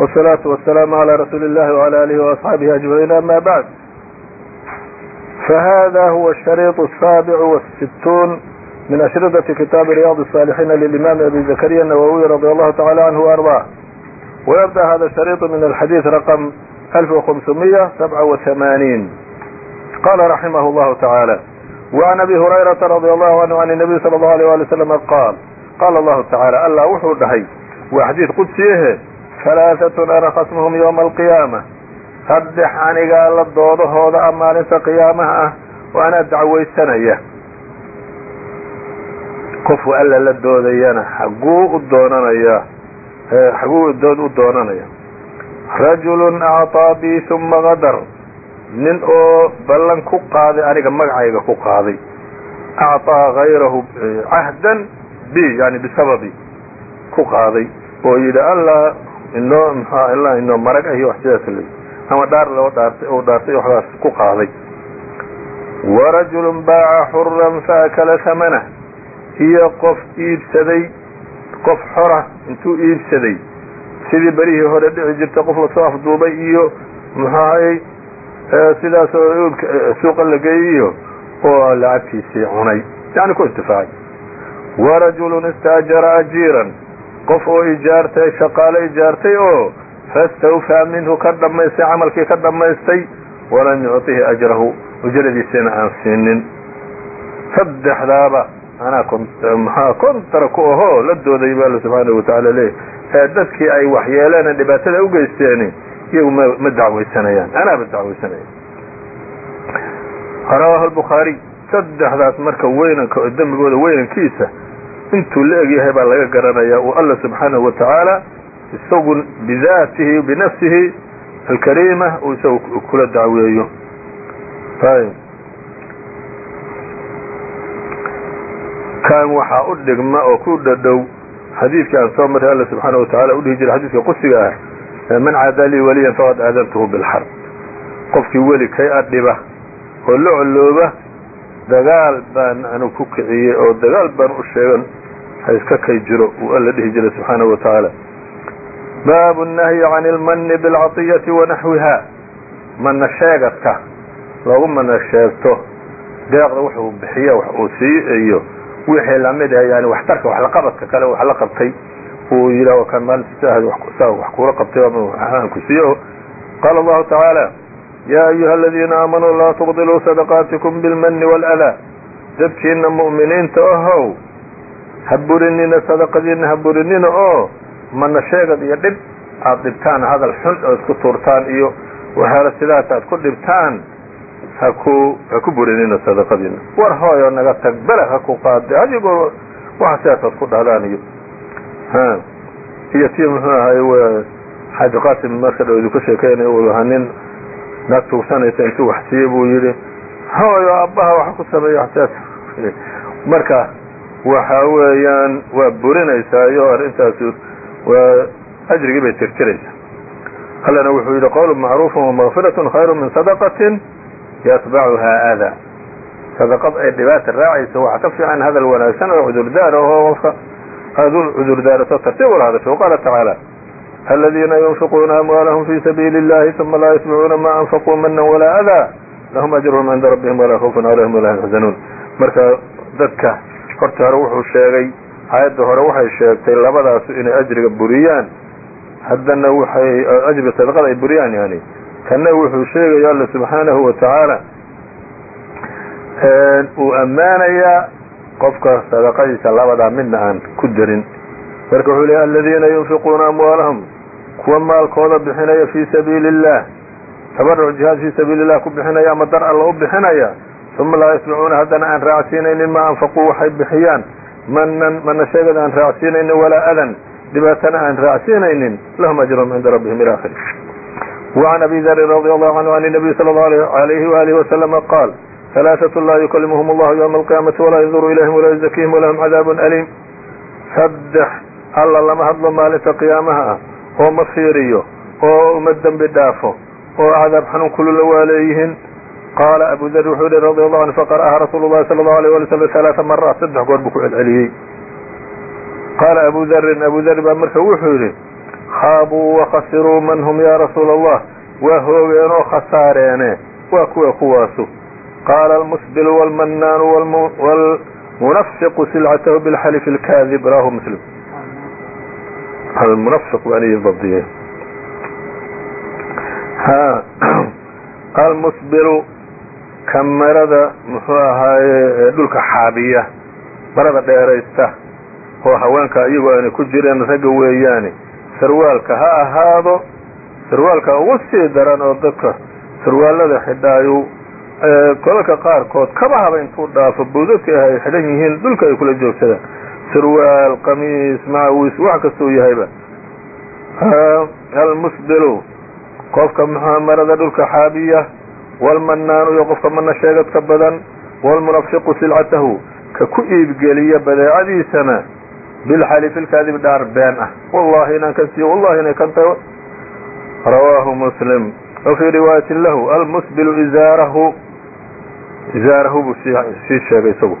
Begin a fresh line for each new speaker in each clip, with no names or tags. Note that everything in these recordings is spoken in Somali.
والصلاaة والسلام على رsuuل اللh وعلى آله وأصحaaبه أجمعين أmا bعd فhذا هو الشhريط السابع والستون من أشhرطة kitاaب رياض الصالحين للإمام أبي زكريا النووي رضي الله تعالى عنه وأرضاه ويبدأ هذا الشhريط من الحديث رقم ألف وخمسمية سبعة وثمانين قال رحمه الله تعالى وعن أبي هريرة رضي الله عنه عن النبي صلى الله عليه ولي وسلم قال قال الله تعالى alla wuxuu dhahay waa xadiid qudsiyahe halaaatun ana khasmuhum yowma alqiyaama saddex anigaa la doodahooda a maalinta qiyaamaha ah oo anaa dacwaysanaya alla la doodayana xaguu u doonanaya xaguu dood u doonanaya. Rajulun acطaa bi uma gadar nin oo ballan ku qaaday aniga magacayga ku qaaday. Acطaa gayrahu cahdan b yani bisababi ku qaaday. Oo yidhi alla inoo mxua alla inoo marag iyo wax sidaas l ama dhaar loo dhaartay oo dhaartay waxdaas ku qaaday. Warajulun baaca xuran faakala hamanah iyo qof iibsaday qof xora intuu iibsaday. Sidii berihii hore dhici jirtay qof la soo afduubay iyo muxuahay sidaas oo suuqa la geeyey iyo oo lacagtiisii cunay. Yani ku intifaacay warajulun istaajara ajiiran qof oo ijaartay shaqaale ijaartay oo fastawfaa minhu ka dhammaystay camalkii ka dhammaystay walam yucطihi ajrahu ujradiisina aan siinin. Saddexdaaba anaa maxaa kontara ku ahoo la dooday ba alla subxaanahu watacaala leeyahy ee dadkii ay waxyeeleen dhibaatada u geysteeni iyagu ma ma dacwaysanayaan anaaba dacwaysanaya rawaahu lbukhaariy saddexdaas marka weynanka oo dembigooda weynankiisa intuu la egyahay baa laga garanaya uu alla subxaanahu watacaala isagu bidaatihi binafsihi alkariima uu isagu kula dacweeyo. Ayb kan waxaa u dhigma oo ku dhadhow xadiidkii aan soo marray alla subxaanahu watacaala udhihi jiray xadiidka qudsiga ah man caada lii waliyan faqad aadantuhu bilxarb qofkii weli kay adhiba oo la dagaal baan anu ku kiciyey oo dagaal baan u sheegan ha iska kay jiro uu alla dhihi jiray subxaanahu watacaala baabu الnahyi can اlmani biاlcaطiyati wanaxwiha mana sheegadka loogu mana sheegto deeqda wuxuu bixiya wax uu sii iyo wixii lamid ah yani waxtarka waxlaqabadka kale wax la qabtay uu yidhah kan maalinta saa wax kuula qabtay aan ku siiyo qaala allahu tacaala yaa ayuha aladiina aamanuu laa tubdiluu sadaqaatikum bilmani wاlأdaa dadkiina mu'miniinta ahow ha burinina sadaqadiina ha burinina oo mana sheegad iyo dhib. Aad dhibtaan hadal xun oo isku tuurtaan iyo waxyaala sidaas aad ku dhibtaan haku ha ku burinina sadaqadiina war hooyo naga tag beleg ha ku qaada adigoo waxa sidaas aad ku dhahdaan iyo iyo tii muxuu ahay xaaji qaasim marka dhow idinku sheekeynay uu ahaa nin naag tuugsanaysa intuu wax siiyey buu yidhi hooyo abbaha waxa ku sameeya sidaas. Marka waxa weeyaan waa burinaysaa iyo arrintaas waa ajrigii bay tirtiraysaa. Allana wuxuu yidhi qowlu macruufu wamaqfiratun khayru min sadaqatin yatbacuhaa adaa sadaqad ay dhibaata raacayso waxaa ka fiican hadal wanaagsan oo cudurdaar ahoo qofka aada cudurdaarato tartiib ula hadasho. Waqaala tacaala aladiina yunfiquuna amwaalahum fi sabiili اllahi uma laa yatbicuuna ma anfaquu mana walaa adaa lahum ajruhum cinda rabbihim walaa khawfun calayhim walaa yaxzanuun marka dadka horta hore wuxuu sheegay aayadda hore waxay sheegtay labadaasu inay ajriga buriyaan. Haddana waxay ajriga sadaqada ay buriyaan yani kana wuxuu sheegaya alla subxaanahu watacaala uu ammaanayaa qofka sadaqadiisa labadaa midna aan ku darin. Marka wuxuu leey aladiina yunfiquuna amwaalahum kuwa maalkooda bixinaya fii sabiili اllah tabaruc jihaad fii sabiili اllah ku bixinaya ama dar alla u bixinaya uma laa yatbicuuna haddana aan raacsiinaynin ma anfaquu waxay bixiyaan manan mana sheegada aan raacsiinaynin walaa adan dhibaatana aan raacsiinaynin lahum ajruhum cinda rabbihim ila akhiri وعn abi dri radي allahu canhu an الnabiy salى اllahu عalayhi walihi waslama qaal ثalaaثaة laa yukalimhum اllahu ywma alqiyaamati walaa yanduru ilayhim walaa yuzakihim walahum cadaab aliim saddex alla lama hadlo maalinta qiyaamaha ah oo ma fiiriyo oo uma dembi dhaafo oo cadaab xanuun kulula waa leeyihiin qaala abu dar wuxuu yihi radi allahu anhu faqara'aha rasuulu llahi sala allahu alay wali slam alaaa mara saddex goor buu ku celceliyey qaala abu darin abu dar baa marka wuxuu yidhi khaabuu wakhasiruu man hum ya rasuula allah waa hoogeen oo khasaareene waa kuwa kuwaasu qaala almusbil wlmanaanu wlmunafiqu silcatahu bilxalifi lkaadib rawahu muslim almunafiq waan idin dabdiyey almusbilu ka marada muxuu ahaaye dhulka xaabiya marada dheeraysta oo haweenka iyagoo aanay ku jireen ragga weeyaane sarwaalka ha ahaado sarwaalka ugu sii daran oo dadka sarwaalada xidhaayu kolalka qaarkood kabahaba intuu dhaafo buudadka ah ay xidhan yihiin dhulka ay kula joogsadaan sarwaal qamiis macawis wax kastuu yahayba. Almusbilu qofka mxua marada dhulka xaabiya wاlmanaanu iyo qofka mana sheegadka badan wاlmunafiqu silcatahu ka ku iibgeliya badeecadiisana bilxalifi lkaadib dhaar been ah wallahi inaan kan siiyo wallahi inay kan tahay rawaahu muslim wa fii riwaayatin lahu almusbilu izaarahu izaarahu buu sii sheegay isagu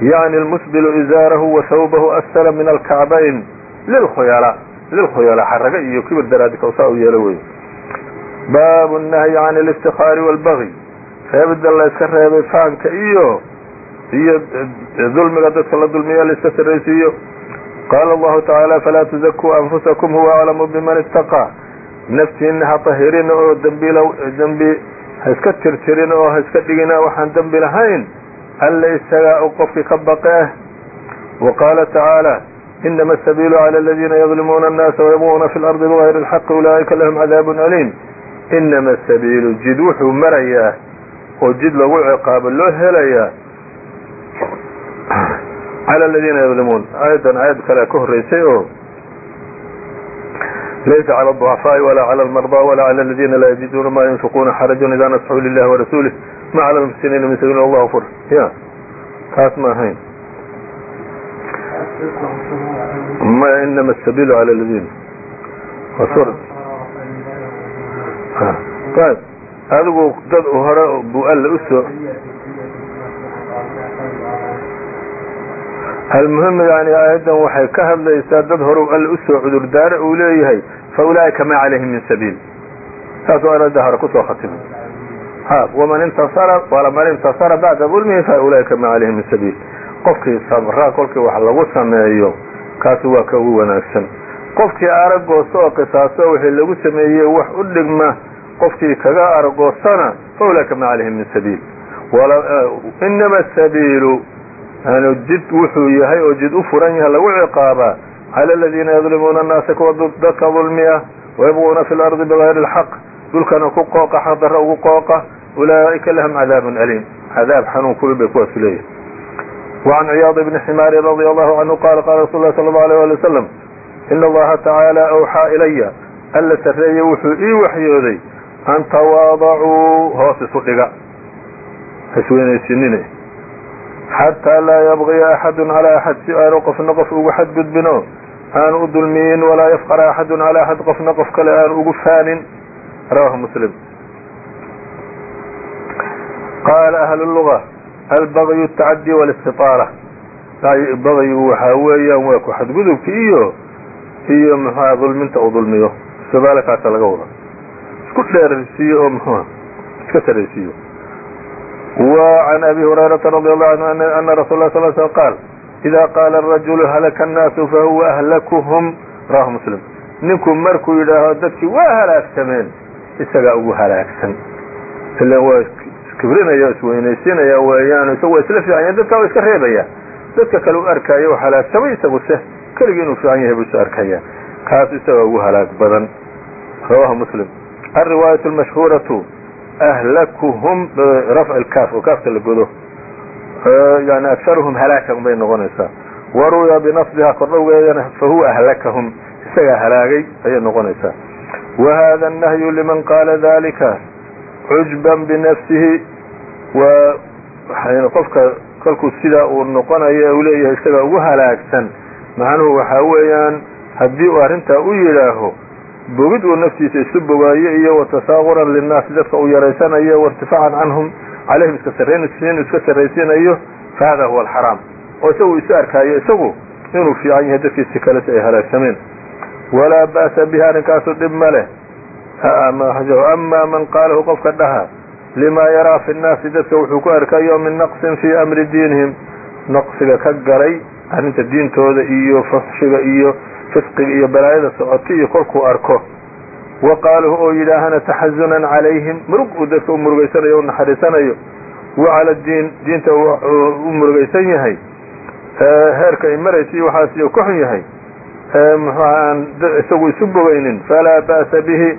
yacni almusbilu izaarahu wa hawbahu asfala min alkacbayn lilkhuyala lilkhuyala xaraga iyo kibir daraadi kawsaa u yeelo wey baabu nahyi can alistikaari waalbagi reebidda layska reebay fahamka iyo iyo dulmiga dadka la dulmiyo layska sarraysiiyo qaala allahu tacaala falaa tuzakuu anfusakum huwa aclamu biman istaqaa naftiina ha tahirina oo dembi ha iska tirtirina oo ha iska dhigina waxaan dembi lahayn alla isagaa u qofkii ka baqe ah wa qaala tacaala inama asabiilu cala aladiina yadlimuuna annaasa wayabguuna fi lardi bigayri alxaqi ulaa'ika lahum cadaabun aliim inama sabiilu jid wuxuu marayaa oo jid lagu ciqaabo loo helayaa cala aladiina yadlimuun aayadan aayad kale ka horreysay oo laysa cala aducafaa'i walaa cala almardaa walaa cala aladiina laa yajiduuna maa yunfiquuna xarajun idaa nasaxuu lilahi warasuulih ma cala almuxsiniina min sabiil allah fur ya taas ma ahayn ma inama asabiilu cala aladiina ayb adigu dad hore buu alla u soo almuhim yani aayaddan waxay ka hadlaysaa dad hore alla u soo cudurdaare uu leeyahay fa ulaa'ika ma calayhim min sabiil. Saasuu aayadda hore ku soo khatimay. Ha waman intasara walaman intasara bacda dulmihi fa ulaa'ika ma calayhim min sabiil. Qofkii sabraa kolkii wax lagu sameeyo kaasi waa ka ugu wanaagsan qofkii aragoosta oo qisaaso wixii lagu sameeyey wax u dhigma qofkii kaga aragoostana faulaka ma calayhim min sabiil. Eh, Inama asabiilu jid wuxuu yahay oo jid u furan yaha lagu ciqaabaa cala aladiina yadlimuuna annaasa kuwa dadka dulmiya wayabquuna fi lardi bigayri alxaq dhulkana ku qooqa xaq darro ugu qooqa ulaaika lahum cadaabun aliim. Cadaab xanuun kulul bay kuwaasu leeyahay wacan ciyaad bni ximaari radi allahu canhu qaala qaala rasul lah sala allahu alيh ali in allaha tacaala awxaa ilaya alla sarreeye wuxuu ii waxyooday an tawaadacuu hoos isu dhiga hasweynaysinine xataa laa yabqiya axadun calaa axad si aanu qofna qof ugu xadgudbinoo aanu u dulmiyin walaa yafqara axadun calaa axad qofna qof kale aanu ugu faanin rawaahu muslim qaala ahlu luga albagyu atacaddi walistiaala bagyigu waxaa weeyaan waa ku xadgudubki iyo iyo mxuha dulminta uu dulmiyo istidaalakaasa laga wada isku dheeraysiiyo oo mxuha iska saraysiiyo وعn أbي هuريرaةa رضي الله عنه أنa رsuل اه صل سلم qاal إذا qاala الرaجuل hlka الناas fahuوa أhlkهم rawahu mسلم ninku markuu yidhaaho dadkii waa halaagsameen isagaa ugu halaagsan ila waa iskibrinaya o isweynaysinaya weeyaan isagu waa isla fiican yahay dadka waa iska reebaya dadka kale u arkaayo halaagsamay isagu se keligii inuu fiican yahay bu is arkayaan kaas isagaa ugu halaag badan. Rawahu muslim. Alriwaayat almashhuuratu ahlakuhum rafc kaaf oo kaafta la godo. Yani agaruhum halaagan bay noqonaysaa. Waruya binasbiha kordhowgeedana fahuwa ahlakahum. Isagaa halaagay ayay noqonaysaa. Wa hada annahyu liman qaala dalika cujban binafsihi. Waa qofka kolkuu sidaa uu noqonayo u leeyahay isagaa ugu halaagsan macnuhu waxaa weeyaan haddii uu arrintaa u yidhaaho bogid uu naftiisa isu bogaayo iyo watasaaquran linnaasi dadka uu yaraysanayo wairtifaacan canhum calayhim iska sarraynsiin iska sarraysiinayo fa huwa alxaraam. Oo isagu isu arkaayo isagu inuu fiican yahay dadkiisi kale si ay halaagsameen. Walaa ba'sa bihi arrinkaasu dhib ma leh. Ama man qaalahu qofka dhaha lima yaraa fi nnaasi dadka wuxuu ku arkayo min naqsin fii amri diinihim naqsiga ka galay arrinta diintooda iyo fashiga iyo fisqiga iyo balaayada socota iyo kolkuu arko. Wa qaaluhu oo yidhaahana taxazunan calayhim. Murug uu dadka u murugaysanayo u naxariisanayo. Wa cala diin diinta u murugaysan yahay. Heerka ay maraysa iyo waxaas iyo ka xun yahay. Aan isagu isu bogaynin. Falaa ba'sa bihi.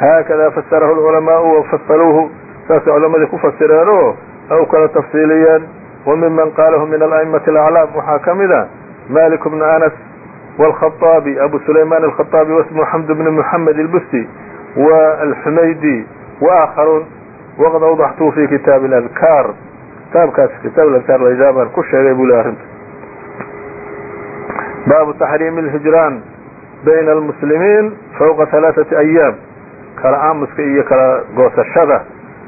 Haakada fasarahu lculamaau wafasaluuhu saasay culamadii ku fasireen oo aw kala tafsiiliyeen wa miman qaalahu min ala'imati alaclaam waxaa ka mid a malik bnu anas wاlkhaطaabi abu sulayman alkhaطaabi wasmu xamd bni muxamed ilbusti wa alxumaydi waakharuun waqad awdaxtuu fi kitaabi اladkaar kitaabkaas kitaab adkaar lajaabaan ku sheegay buu le arrinta baabu taxriimi اlhijraan bayna almuslimiin fawqa halaaثati ayaam kala aamuska iyo kala goosashada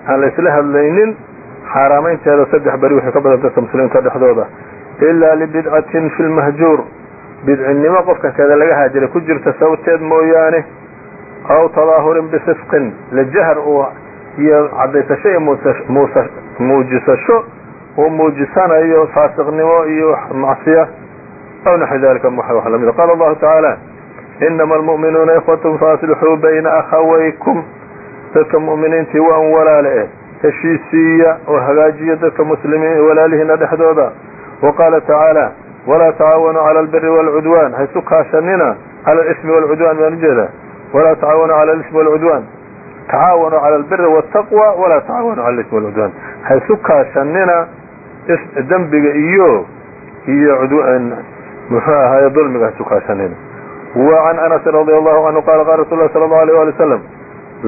aan la isla hadlaynin xaaraamaynteeda saddex beri waxay ka badan dadka muslimiinta dhexdooda. Ilaa libidcatin fi lmahjuur bidcinimo qofka keeda laga haajiray ku jirta sawteed mooyaane aw tadaahurin bifisqin lajahar uu iyo cadaysasho iyo muujisasho uu muujisanayo faasiqnimo iyo macsiya aw naxwi dalika wax lamida qaala allahu tacaala inama almu'minuuna ikhwatun faaslixuu bayna akhawaykum. Dadka mu'miniintii waan walaale eh heshiisiiya oo hagaajiya dadka muslimiin walaalihiina dhexdooda. Wa tacaala walaa tacaawanuu cala albiri waalcudwaan ha kaashanina cala alismi waalcudwaan baan u jeedaa walaa tacaawanuu cala alismi waalcudwaan tacaawanuu cala albiri waaltaqwa walaa tacaawanuu cala alismi waalcudwaan ha kaashanina dembiga iyo iyo cudwaan muxuu ahaaye dulmiga ha kaashanina. Wa can anasin radia allahu canhu qala qaala rasuul lah sala allahu alيh wali w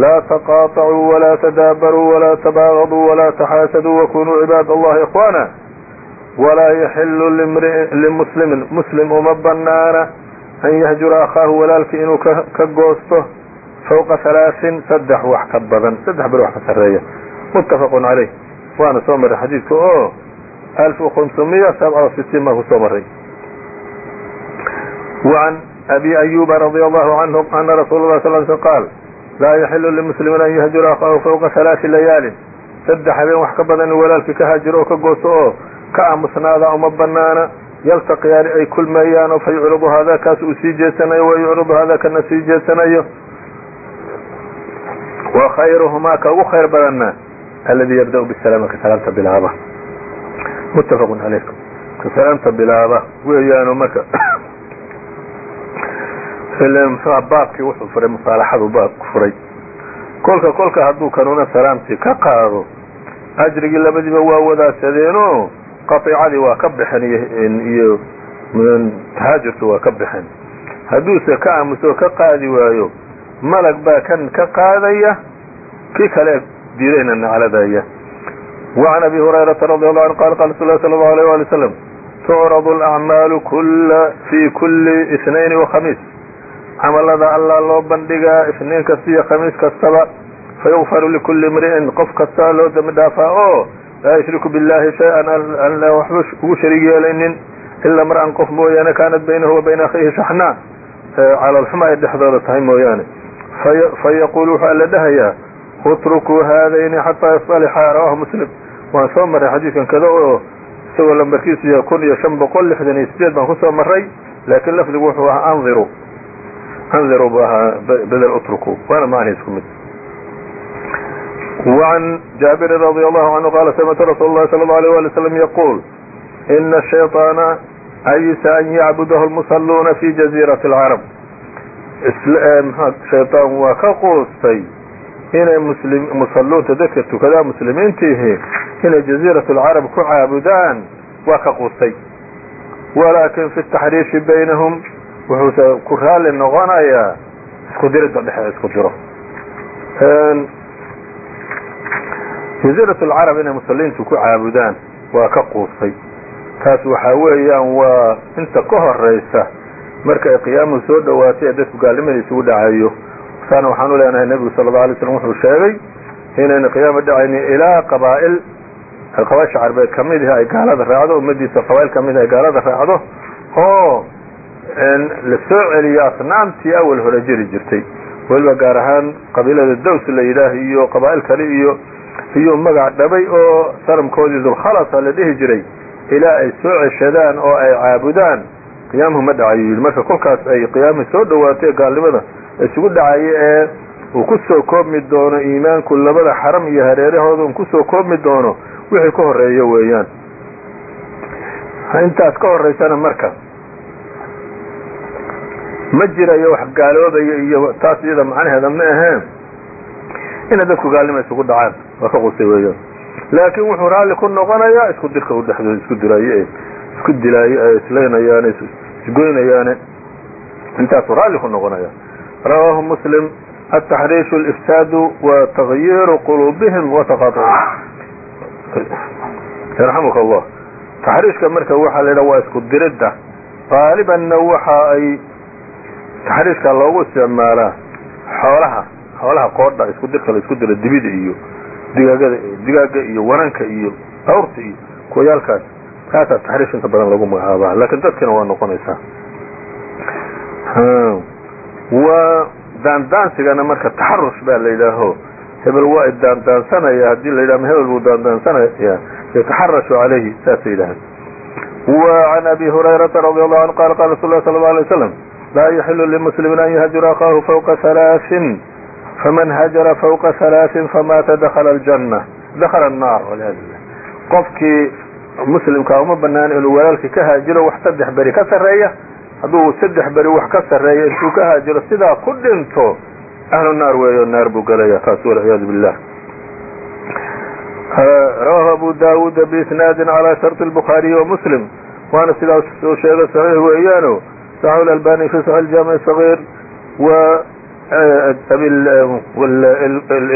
laa taqaacuu walaa tadaabaruu walaa tabaaqaduu walaa taxaasaduu wakunuu cibaad allahi ikhwaana walaa yaxilu limuslimin muslim uma banaana an yahjura akhaahu walaalkii inuu ka goosto fowqa halaain saddex wax ka badan saddex bar wax ka sarreeya muttafaqun calayh waana soo marray xadiidka oo alf khamsumiya sabca sittiin baan ku soo marray waan abi ayuba radia allahu canhu ana rasuula lah sal sl qaal laa yaxilu limuslimin an yahjura akhaahu fowqa halaati layaalin. Saddex habeen wax ka badan in walaalkii ka haajiro oo ka gooso oo ka aamusnaada uma banaana yaltaqiyaani ay kulmayaanoo fa yucridu uu sii jeesanayo wa yucridu sii jeesanayo. Wa khayruhumaa ka ugu khayr badanna alladii yabda'u bisalaama salaamta bilaaba. Muttafaqun caleyh salaamta bilaaba weeyaano marka baabkii wuxuu furay musaalaxadu baabku furay kolka kolka hadduu kanuna salaamtii ka qaado ajrigii labadiiba waa wadaadsadeenoo qaطicadii waa ka baxeen iyo tahaajurkii waa ka baxeen hadduuse ka aamuso ka qaadi waayo malag baa kan ka qaadaya kii kale diidayna nacladaya وعn أbي هuريرaةa رضي الله عنه qال qال رsuل الله صلى الله عليه ولي وسلم تcرض الأعماaل في كuلi اثنين وخميس camalada allaa loo bandhigaa isniin kasta iyo khamiis kastaba fayufaru likulli imri'in qof kastaa loo dambi dhaafaa oo oh, laa yushriku billahi shay-an aan la waxba ugu shariig yeelaynin ila mar-an qof mooyaane kaanat baynahu wa bayna akhiihi shaxnaa calaalxuma ay dhexdooda tahay mooyaane. Fayaquulu waxaa la dhahayaa utrukuu haadayni xataa yasalixa rawaahu muslim. Waan soo marray xadiidkan kada oo isagoo lambarkiisu yahay kun iyo shan boqol lixdan iyo sideed baan ku soo marray laakiin lafdigu wuxuu ahaa andiru andiru bu ahaa bedel utruku waana macna isku mid وعن جابر رضي الله عنه قال سمعت رsuل الlhi صلى الله عليه ولي وسلم يقول إن الشhيطاaن أyس أن يعبده المصلوna في جزيرة العرب شhayطاan waa ka quustay inay musaluunta dadka tukadaa muslimiintiihi inay جزيرة العرب ku caabudaan waa ka quustay ولakin في التحريiشhi بynهم wuxuuse ku raali noqonayaa isku dirida dhexe isku diro jaziirat alcarab inay muslimiintu ku caabudaan waa ka quustay. Taas waxaa weeyaan waa inta ka horaysa marka ay qiyaamuhu soo dhowaatay ee dadku gaalnimada isugu dhacayo. Saana waxaan u leenahay nebigu sala alla alay slam wuxuu sheegay inayna qiyaama dhacaynin ilaa qabaa'il. Qabaisha carbeed ka mid ihi ay gaalada raacdo ummadiisa qabaa'il ka mid ay gaalada raacdo. Oo la soo celiyo asnaamtii awal hore jiri jirtay. Weliba gaar ahaan qabiilada dows la yidhaah iyo qabaa'il kale iyo iyuu magac dhabay oo sanamkoodii dulkhalasa la dhihi jiray. Ilaa ay soo ceshadaan oo ay caabudaan. Qiyaamuhu ma dhacayo yidhi. Marka kolkaas ay qiyaamii soo dhawaatay gaalnimada isugu dhacayo ee uu ku soo koobmi doono iimaanku labada xaram iyo hareerahooda un ku soo koobmi doono wixii ka horeeyo weeyaan. Intaas ka horeysana marka ma jirayo wax gaaloobayo iyo taas iyada macnaheeda ma aheen ina dadku gaalnima isugu dhacaan waa ka qusay weeyaan laakiin wuxuu raalli ku noqonayaa isku dirka u isku dirayo isku dilaayo ay islaynayaane isgoynayaane intaasuu raalli ku noqonaya. Rawaahu muslim ataxriishu alifsaadu wa tagyiiru quluubihim wa taqaطucum yarxamuka allah taxriishka marka waxaa la yidhaha waa isku diridda. Qaalibanna waxa ay taxriirka loogu isticmaalaa xoolaha xoolaha qoodha isku dirka la isku dira dibida iyo digaagada digaaga iyo waranka iyo dhawrta iyo kuwayaalkaas. Taasaa taxriif inta badan lagu magacaabaa laakiin dadkina waa noqonaysaa. Waa daandaansigana marka taxarush baa la yidhaaho. Hebel waa daandaansanaya haddii la yidhah hebel buu daandaansanaya yataxarashu calayhi saasay yidhaaheen wa can abi hurayrata radi allahu anhu qala qala rasul lah sala allau alay waslam laa yaxilu limuslimin an yuhajira akhaahu fawqa halaain faman hajara fawqa halaain famaata dakala aljanna dakhala annaar walciyaadu billah qofkii muslimkaa uma banaana inuu walaalkii ka haajiro wax saddex beri ka sarreeya hadduu saddex beri wax ka sarreeya intuu ka haajiro sidaa ku dhinto ahlu naar weeyo naar buu gelaya kaas walciyaadu billah rawaahu abu daawuuda biisnaadin calaa sharti lbukhaariyi wa muslim waana sidaas soo sheegay saxiix weeyaano saxu اlalbani fi saxi اjaamiع الصغيir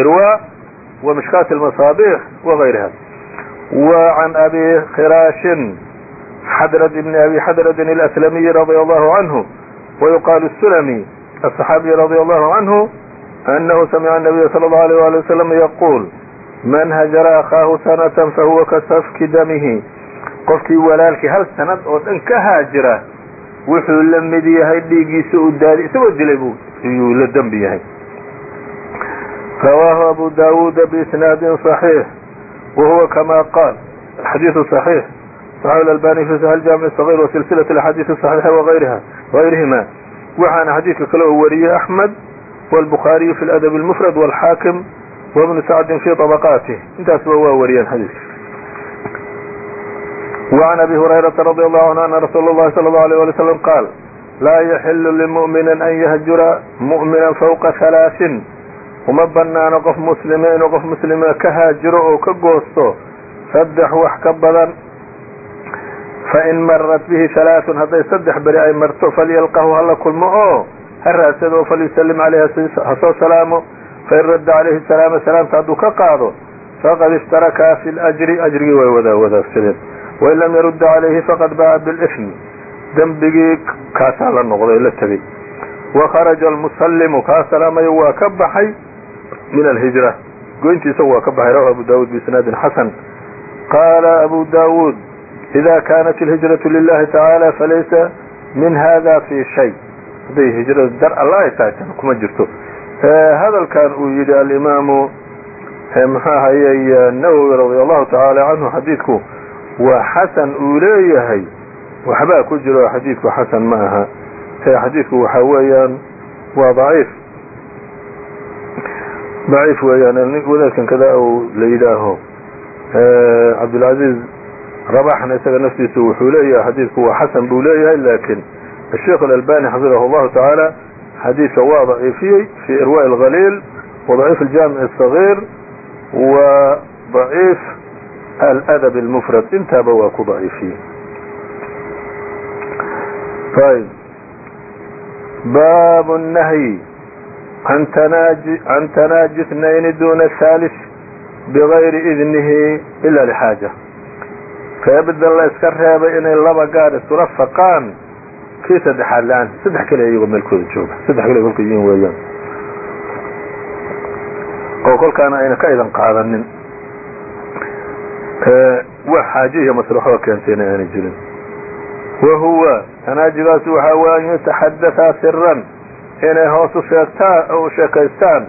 irwa wa mishkaat اlmasaabix wغayriha wa can abi khiraashin xdrd بn abi xdrd الأslmiي radي الlه عanه ويuqاal الsulmي الصxaabiي radي الlه عanه أnhu samca النabiy slى الlه عليه وaلي وsلم yquul man hajara akaahu sanaة fahuwa kasafki damihi qofkii walaalkii hal sanad oo dhan ka haajira wuxuu la mid yahay dhiigiisa u daadi isagoo dilay bu iyuu la dembi yahay rawaahu abu dawuda bsnaadi صaحيiح wahuwa kama qaal xadiiث صaحيiح صحيح الألباني في صحيح الجامع الصغير وسلسلة الأحاديث الصحيحة وغيرها غيرهما waxaana xadiidka kale oo wariyey أحمد والبخاaري في الأدب المفرد والحاكم وابن سعد في طبقاته intaasba waa wariyeen xadiiثka وعن أبي هريرة رضي الله عنه أن رsuuل اللhi صلى الله عليه ولي وسلم قال لا يحل لمؤمن أن يهجر مؤمنا فوقa ثaلاaث uma banaano qof mسلمa inuu qof mسلima ka haajiro oo ka goosto saddex wax ka badan fain marat bihi halaaثun hadday saddex beri ay marto falyalqahu hala kulmo oo ha raadsado falyusalim caleyh hasoo salaamo fain radda calayhi salaama salaamta hadduu ka qaado faqad ishtarakaa fi ljri ajrigii way wada wadaagsadeen wain lam yarudda calayhi faqad baa bilifmi dembigii kaasaa la noqday la tegey wakharaja almusallimu kaa salaamayo waa ka baxay min alhijra goyntiisa waa ka baxay rawahu abu daawuud biisnaadin xasan qaala abu daawuud ida kaanat alhijratu lilahi tacaala falaysa min hada fii shay hadday hijradu dar alla ay tahay tan kuma jirto hadalkan uu yidhi alimaamu maxaa hayey nawowi radi allahu tacaala canhu xadiidku waa xasan uu leeyahay waxbaa ku jiro xadiidku xasan ma aha xadiidku waxa weeyaan waa ضaciif ضaciif weeyaan wadaadkan kada uu la yidhaaho cabdالعaزيز ربحna isaga naftiisu wuxuu leeyahay xadiidku waa xasan buu leeyahay lakin الشheikh الألباني xaفiظه الlahu taعaalى xadiidka waa ضaciifiyey في irواء الغليل وضaعيif الجامع الصغير وضaعيif aladab almufrad intaaba waa ku daciifiyey ayb baabu nahyi an can tanaaji اثnayn duna halis bigayri idnihi ila lxaaja reebida la iska reebay inay laba gaar isula faqaan kii saddexaad la'aan saddex kale iyagoo meelkooda jooga saddex kale kolka idiin weeyaan oo kolkaana ayna ka idan qaadanin wax xaaje iyo maslaxoo keentayna aanay jirin wa huwa tanaajigaasi waxaa way an yataxadaثaa siran inay hoos u sheegtaan u sheekaystaan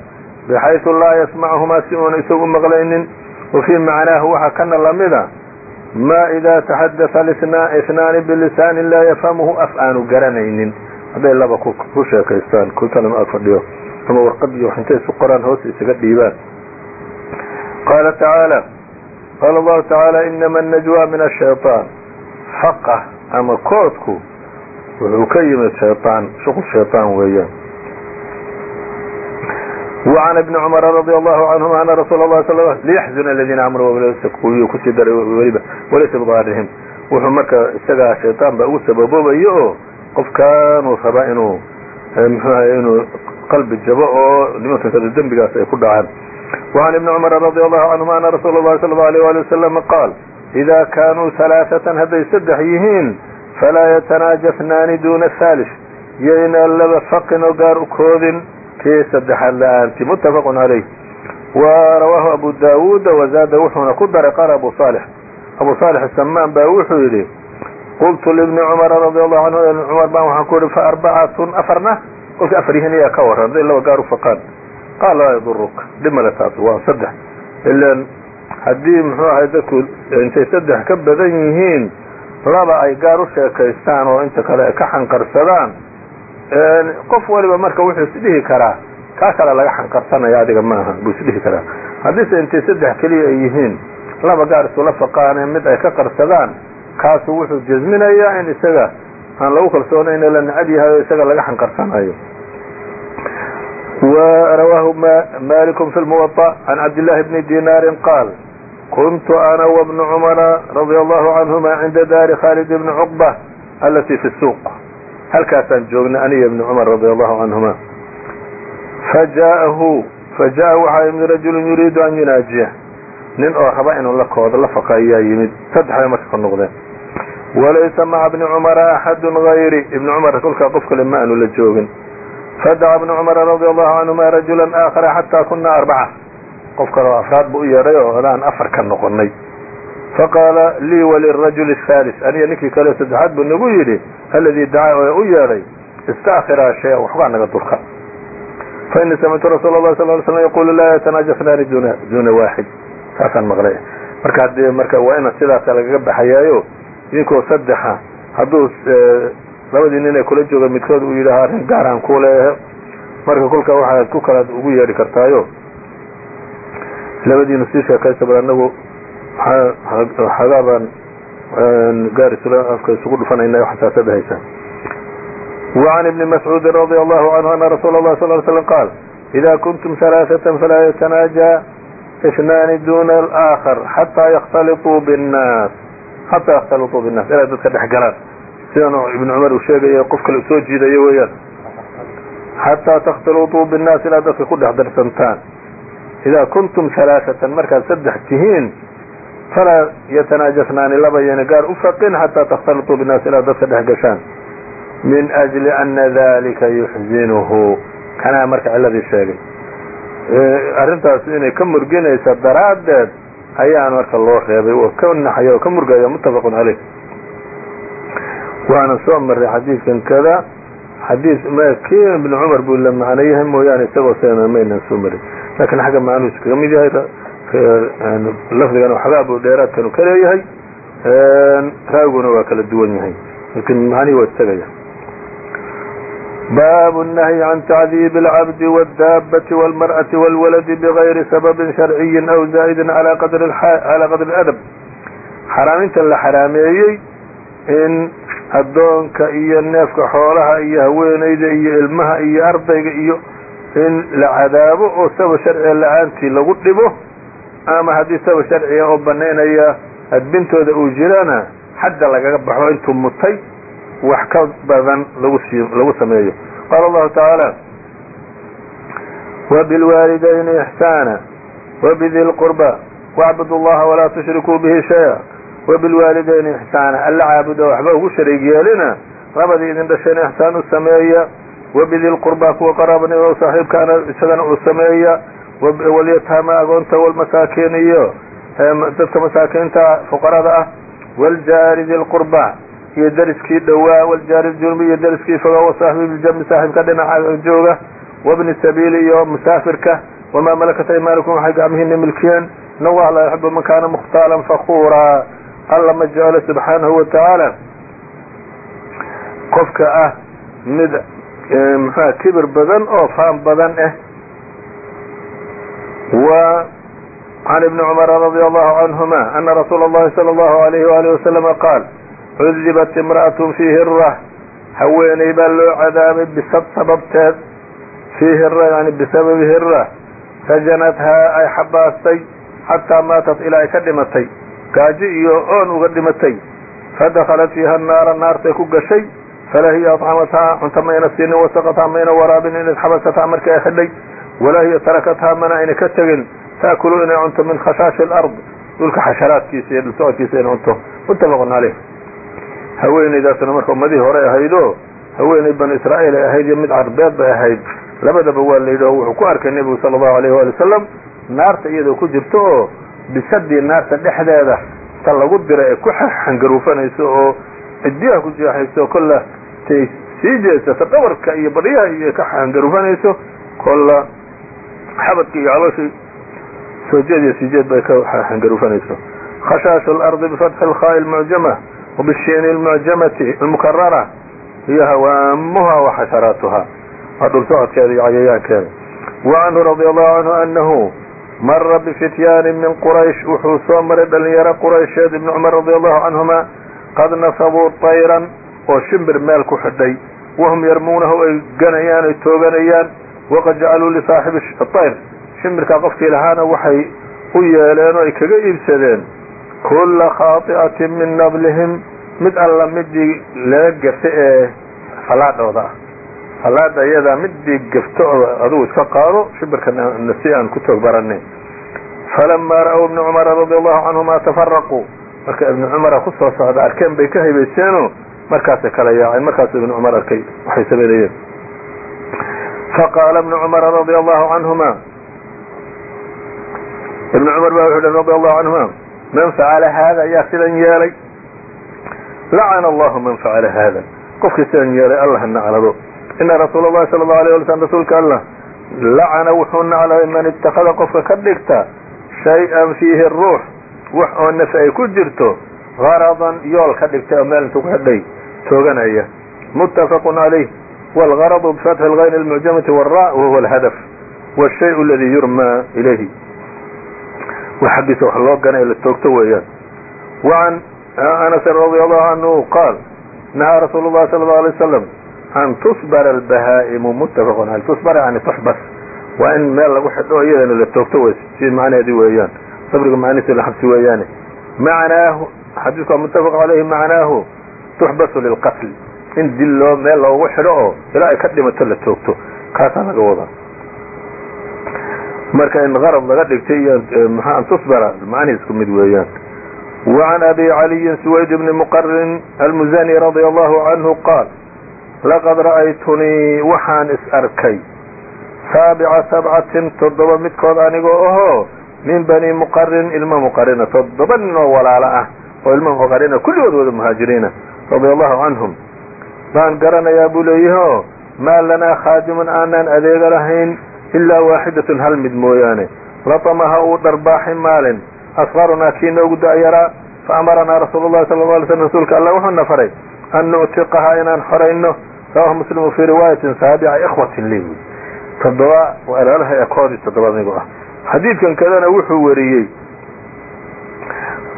bxayثu laa yasmachumaa si uuna isagu maqlaynin wa fii macnaahu waxaa kana lamida ma ida taxadaثa اثnaani bilisaani laa yafhamhu af aanu garanaynin hadday laba ku sheekaystaan kultana ag fadhiyo ama warqad iyo intay isu qoraan hoos isaga dhiibaan qaala tacaalى qaala allahu tacaala inama الnajwa min الshayطaan haqa ama koodku wuxuu ka yimid shayطaan shuql shayطaan weeyaan وعn بن cمر رضي الله عنهma أن رsuل الله صل ليحزن الذيina amنوا kuwii kusii daray weliba walaysa بضاarihim wuxuu marka isagaa shayطaan baa ugu sababoobayo oo qofkaanuu rabaa inuu mxuahay inuu qalbi jabo oo nimanka kada dembigaas ay ku dhacaan وعن بن cمر رضي الله عنهma أن رsuل الlhi صلى الله عليه ولي وسلم qاaل إذا kaanوu ثaلاثة hadday saddex yihiin falaa yتناaجى اثناani duna الثالث yayna laba faqin oo gaar u koodin kii saddexaad la-aanti متafq عalayh wa rawaahu abu dawuuda wazaada wuxuuna ku daray qaala abu صالح abu صالح السmaan baa wuxuu yidhi qultu لبni cmra radي الlahu anhu cmar baan waxaan ku yihi faarbacatun afarna kolkii afar yihiin ayaa ka waran hadday laba gaar u faqaan qaal laa yadurka dhib male taas waa saddex ilan haddii muxuu ahay dadku intay saddex ka badan yihiin laba ay gaar u sheekaystaan oo inta kale ay ka xanqarsadaan qof waliba marka wuxuu isdhihi karaa kaa kale laga xanqarsanaya adiga ma aha buu isdhihi karaa haddiise intay saddex keliya ay yihiin laba gaar isula faqaane mid ay ka qarsadaan kaasu wuxuu jasminayaa in isaga aan lagu kalsoonayno la necab yahay oo isaga laga xanqarsanayo وrawaahu malik fi الmuwaطأ عan cabdالlahi bni dinaari qaal kuntu ana وbnu cmra radي allahu canهuma cinda daari khalid bni cqbة alati fi الsuuq halkaasaan joognay aniga ibni cumar radi allahu canhuma fajaahu fajaءa waxaa yimid rajulu yuriidu an yunaajiya nin oo raba inuu la koodo la faqa ayaa yimid saddexday marka ka noqdeen walaysa maca bni cumara axadu gayri ibni cumar kolkaa qof kale ma aanu la joogin fadaca bnu cumara radia allahu canhuma rajula aakhara xataa kuna arbaca qof kaleo afraad buu u yeedhay oo odaan afar ka noqonay faqaala lii walirajuli ahalis aniga ninkii kaleo saddexaad buu nagu yidhi aladii dacaa ee u yeedhay istakhiraa shaya waxbaa naga durka fainii samictu rasuula allahi sal ly slam yaquulu laa yatanaajasnaani duuna waaxid saasaan maqlay marka haddii marka waa inaan sidaasa lagaga baxayaayo idinkoo saddexa hadduu labadii nin ee kula jooga midkood uu yidhaaha arrin gaaraan ku leeyahay marka kolka waxaad ku kala ugu yeedhi kartaayo labadiinu sii sheekaysa bal anagu xagaa baan gaar isla afka isugu dhufanayna waxasaasa dhahaysa وعn بن مسعوud رضي الله عنه أن رsuل الله صل ل سلم qاaل إذا كنتم ثaلاثة فlaa يتناجى اثناani duna الآخر حatىa ykhtaliطوu bالناas xatىa ykhtaliطوu bالناas inay dadka dhex galaan sidanu ibn cumar uu sheegaya qofka la soo jiidayo weeyaan. Xataa takhtalutuu binnaasi inaad dadka ku dhex darsantaan. Idaa kuntum alaaatan markaad saddex tihiin falaa yatanaajasnaani labayana gaar u xataa takhtalutuu binnaasi inaad dadka dhex gashaan. Min ajli ana dalika yuxzinuhu. Kanaa marka ciladii sheegay. Arrintaas inay ka murginaysa daraaddeed ayaa marka loo reebay. Oo ka naxaya oo ka murgaya muttafaqun caleyh waana soo maray xadiidkan kada xadiid kii ibn cumar buu la macno yahay mooyaane isagoo sena maynan soo marin lakin xagga macnuhu iskaga mid yahay lafdigan waxoogaa buu dheeraadkanu ka leeyahay raaguna waa kala duwan yahay lakin macnihii waa istagaya bab النهي عن تcdيب العبد والdاbة والمرأة والولد بغyri سبب شharعي أو زائد عlى qدر الأdب xaraaminta la xaraameeyey in adoonka iyo neefka xoolaha iyo haweenayda iyo ilmaha iyo ardayga iyo in la cadaabo oo sabab sharciga la'aantii lagu dhibo ama haddii sabab sharciga oo banaynaya adbintooda uu jirana xadda lagaga baxo intuu mutay wax ka badan lagu sameeyo. Qaala allahu tacaala wbilwaalidayni ixsaana wbidi lqurba wacbudu llaha walaa tushrikuu bihi shaya wabilwaalidayni ixsaana alla caabuda waxba ugu shariig yeelina labadii idin dhashayna ixsaan u sameeya wabidi lqurba kuwa qaraabnima o saaxiibkaana isagana uu sameeya walyataama agoonta walmasaakiin iyo dadka masaakiinta fuqarada ah wljaari di lqurba iyo deriskii dhowaa wljaari junbi iyo deriskii foga wasaaxibi biljambi saaxiibka dhinaca jooga wabni sabiili iyo musaafirka wamaa malakat aymaanikum waxay gacmihiina milkiyeen in allaha laa yuxibu man kaana mukhtaalan fakuuraa alla ma jeclo subxaanahu watacaala qofka ah mid e, mxua kibir badan oo faan badan ah wa can ibni cumara radia allahu canhuma ana rasuula allahi sala allahu alayhi waalihi wasalama qaal cudibat imra'atun fii hirra haweeney baa loo cadaabay bisababteed fii hirra yani bisababi hirra sajanathaa ay xabaastay xataa maatat ilaa ay ka dhimatay gaajo iyo oon uga dhimatay. Fadaklat fiiha naara naartay ku gashay. Falaa hiya aطcamathaa cunto mayna siinin wasaqathaa mayna waraabin in xabasathaa markii ay xidhay. Walaa hiya tarakathaa mana ayna ka tegin. Taakulu inay cunto min khashaashi اlard dhulka xasharaadkiisa iyo dhulsocodkiisa inay cunto. Muttafaqun caleyh haweeneydaasna marka ummadihii hore ahaydoo haweeney banu israa'iil ay ahayd iyo mid carbeed bay ahayd. Labadaba waa la yidhi oo wuxuu ku arkay nebigu sala allahu alayh waali wasalam naarta iyadoo ku jirto oo bisadii naarta dhexdeeda ta lagu dira ee ku xangaruufanayso oo ciddiyaha ku jeexayso kolla tay sii jeesato dhabarka iyo badhyaha iyo ka xangaruufanayso kolla xabadka iyo calooshii soo jeed iyo sii jeed bay ka xangaruufanayso khashaashu اlardi bifatxi اlkhaa'i اlmucjama وبالشين المعجمة المكررة هي hwاamuha وxشhراaتha waa dhul socodkeeda iyo cayayaankeeda وعنه رضي الله عنه أنه mara bifityaani min quraysh wuxuu soo maray dhalinyaro quraysheed ibni cumar radi allahu canhuma qad nasabuu tayran oo shimbir meel ku xidhay. Wahum yarmuunahu ay ganayaan ay tooganayaan. Waqad jacaluu lisaaxibi ayr shimbirkaa qofkii lahaana waxay u yeeleen oo ay kaga iibsadeen. Kula khaati'atin min nablihim mid alla midii laga gartay ee falaadhooda. ah fallaadha iyadaa midii gafto oo adugu iska qaado shimbirka si aan ku toog baranin falamaa ra'w ibna cumara radi allahu canhuma tafaraquu marka ibnu cumara ku soo socda arkeen bay ka haybayseenoo markaasay kala yaaceen markaasuu ibnu cumar arkay waxay samaynayeen faqaala ibnu cumara radi allahu canhuma ibnu cumar baa wuxuu hi radi allahu canhuma man facala haada yaa sidan yeelay. Lacana allahu man facala haada qofkii sidan yeelay allah naclado ina rasuula اllahi sala allahu alيyه wala slm rasuulka allah lacana wuxuu nacladay man itakada qofka ka dhigta shay-an fiihi ruux wax oo naf ay ku jirto garadan yool ka dhigtay oo meel intuu ku xidhay tooganaya muttafaqu calayh wاlgaradu bifatxi اlgayn اlmucjamati wاra wahuwa alhadaf wالshay اladii yurmaa ilayhi wax xaggiisa wax loo ganay la toogto weeyaan وعan أنس رضي الله عنه قال نهى رsuuل اللhi صلى الله عليه وسلم أn تصبر البhاaئم متفق عل تصبر yani تxbس waa in meel lagu xidho iyadana la toogto wey si macnaheedi weeyaan sabriga macnihiisa la xabsi weeyaane معنaahu xadiiثku waa متفق عaليهi معنaahu تxbس للqتل in dil loo meel loogu xidho oo ilaa ay ka dhimato la toogto kaasaa laga wadaa marka in غرض laga dhigtay iyo an تصبر macnihi isku mid weeyaan وعن أbي علي سويد بن مqرن المزني رضي الله عنه قاaل laqad ra'aytunii waxaan is-arkay saabica sabcatin toddoba midkood anigoo ahoo min bani muqarin ilma muqarina toddoba nin oo walaalo ah oo ilma muqarina kulligood wada muhaajiriina radia allahu canhum baan garanayaa buu leeyaho maa lanaa khaadimun aanaan adeega lahayn ilaa waaxidatun hal mid mooyaane latamaha uu dharbaaxay maalin asqarunaa kii noogu da-yaraa fa amaranaa rasuulu llahi sala la alay slm rasuulka allah wuxuuna faray an nuctiqahaa inaan xorayno rawahu muslimu fii riwaayatin saabica ikhwatin li toddoba walaalaha ekoodii toddoba nigu ah xadiidkan kadana wuxuu wariyey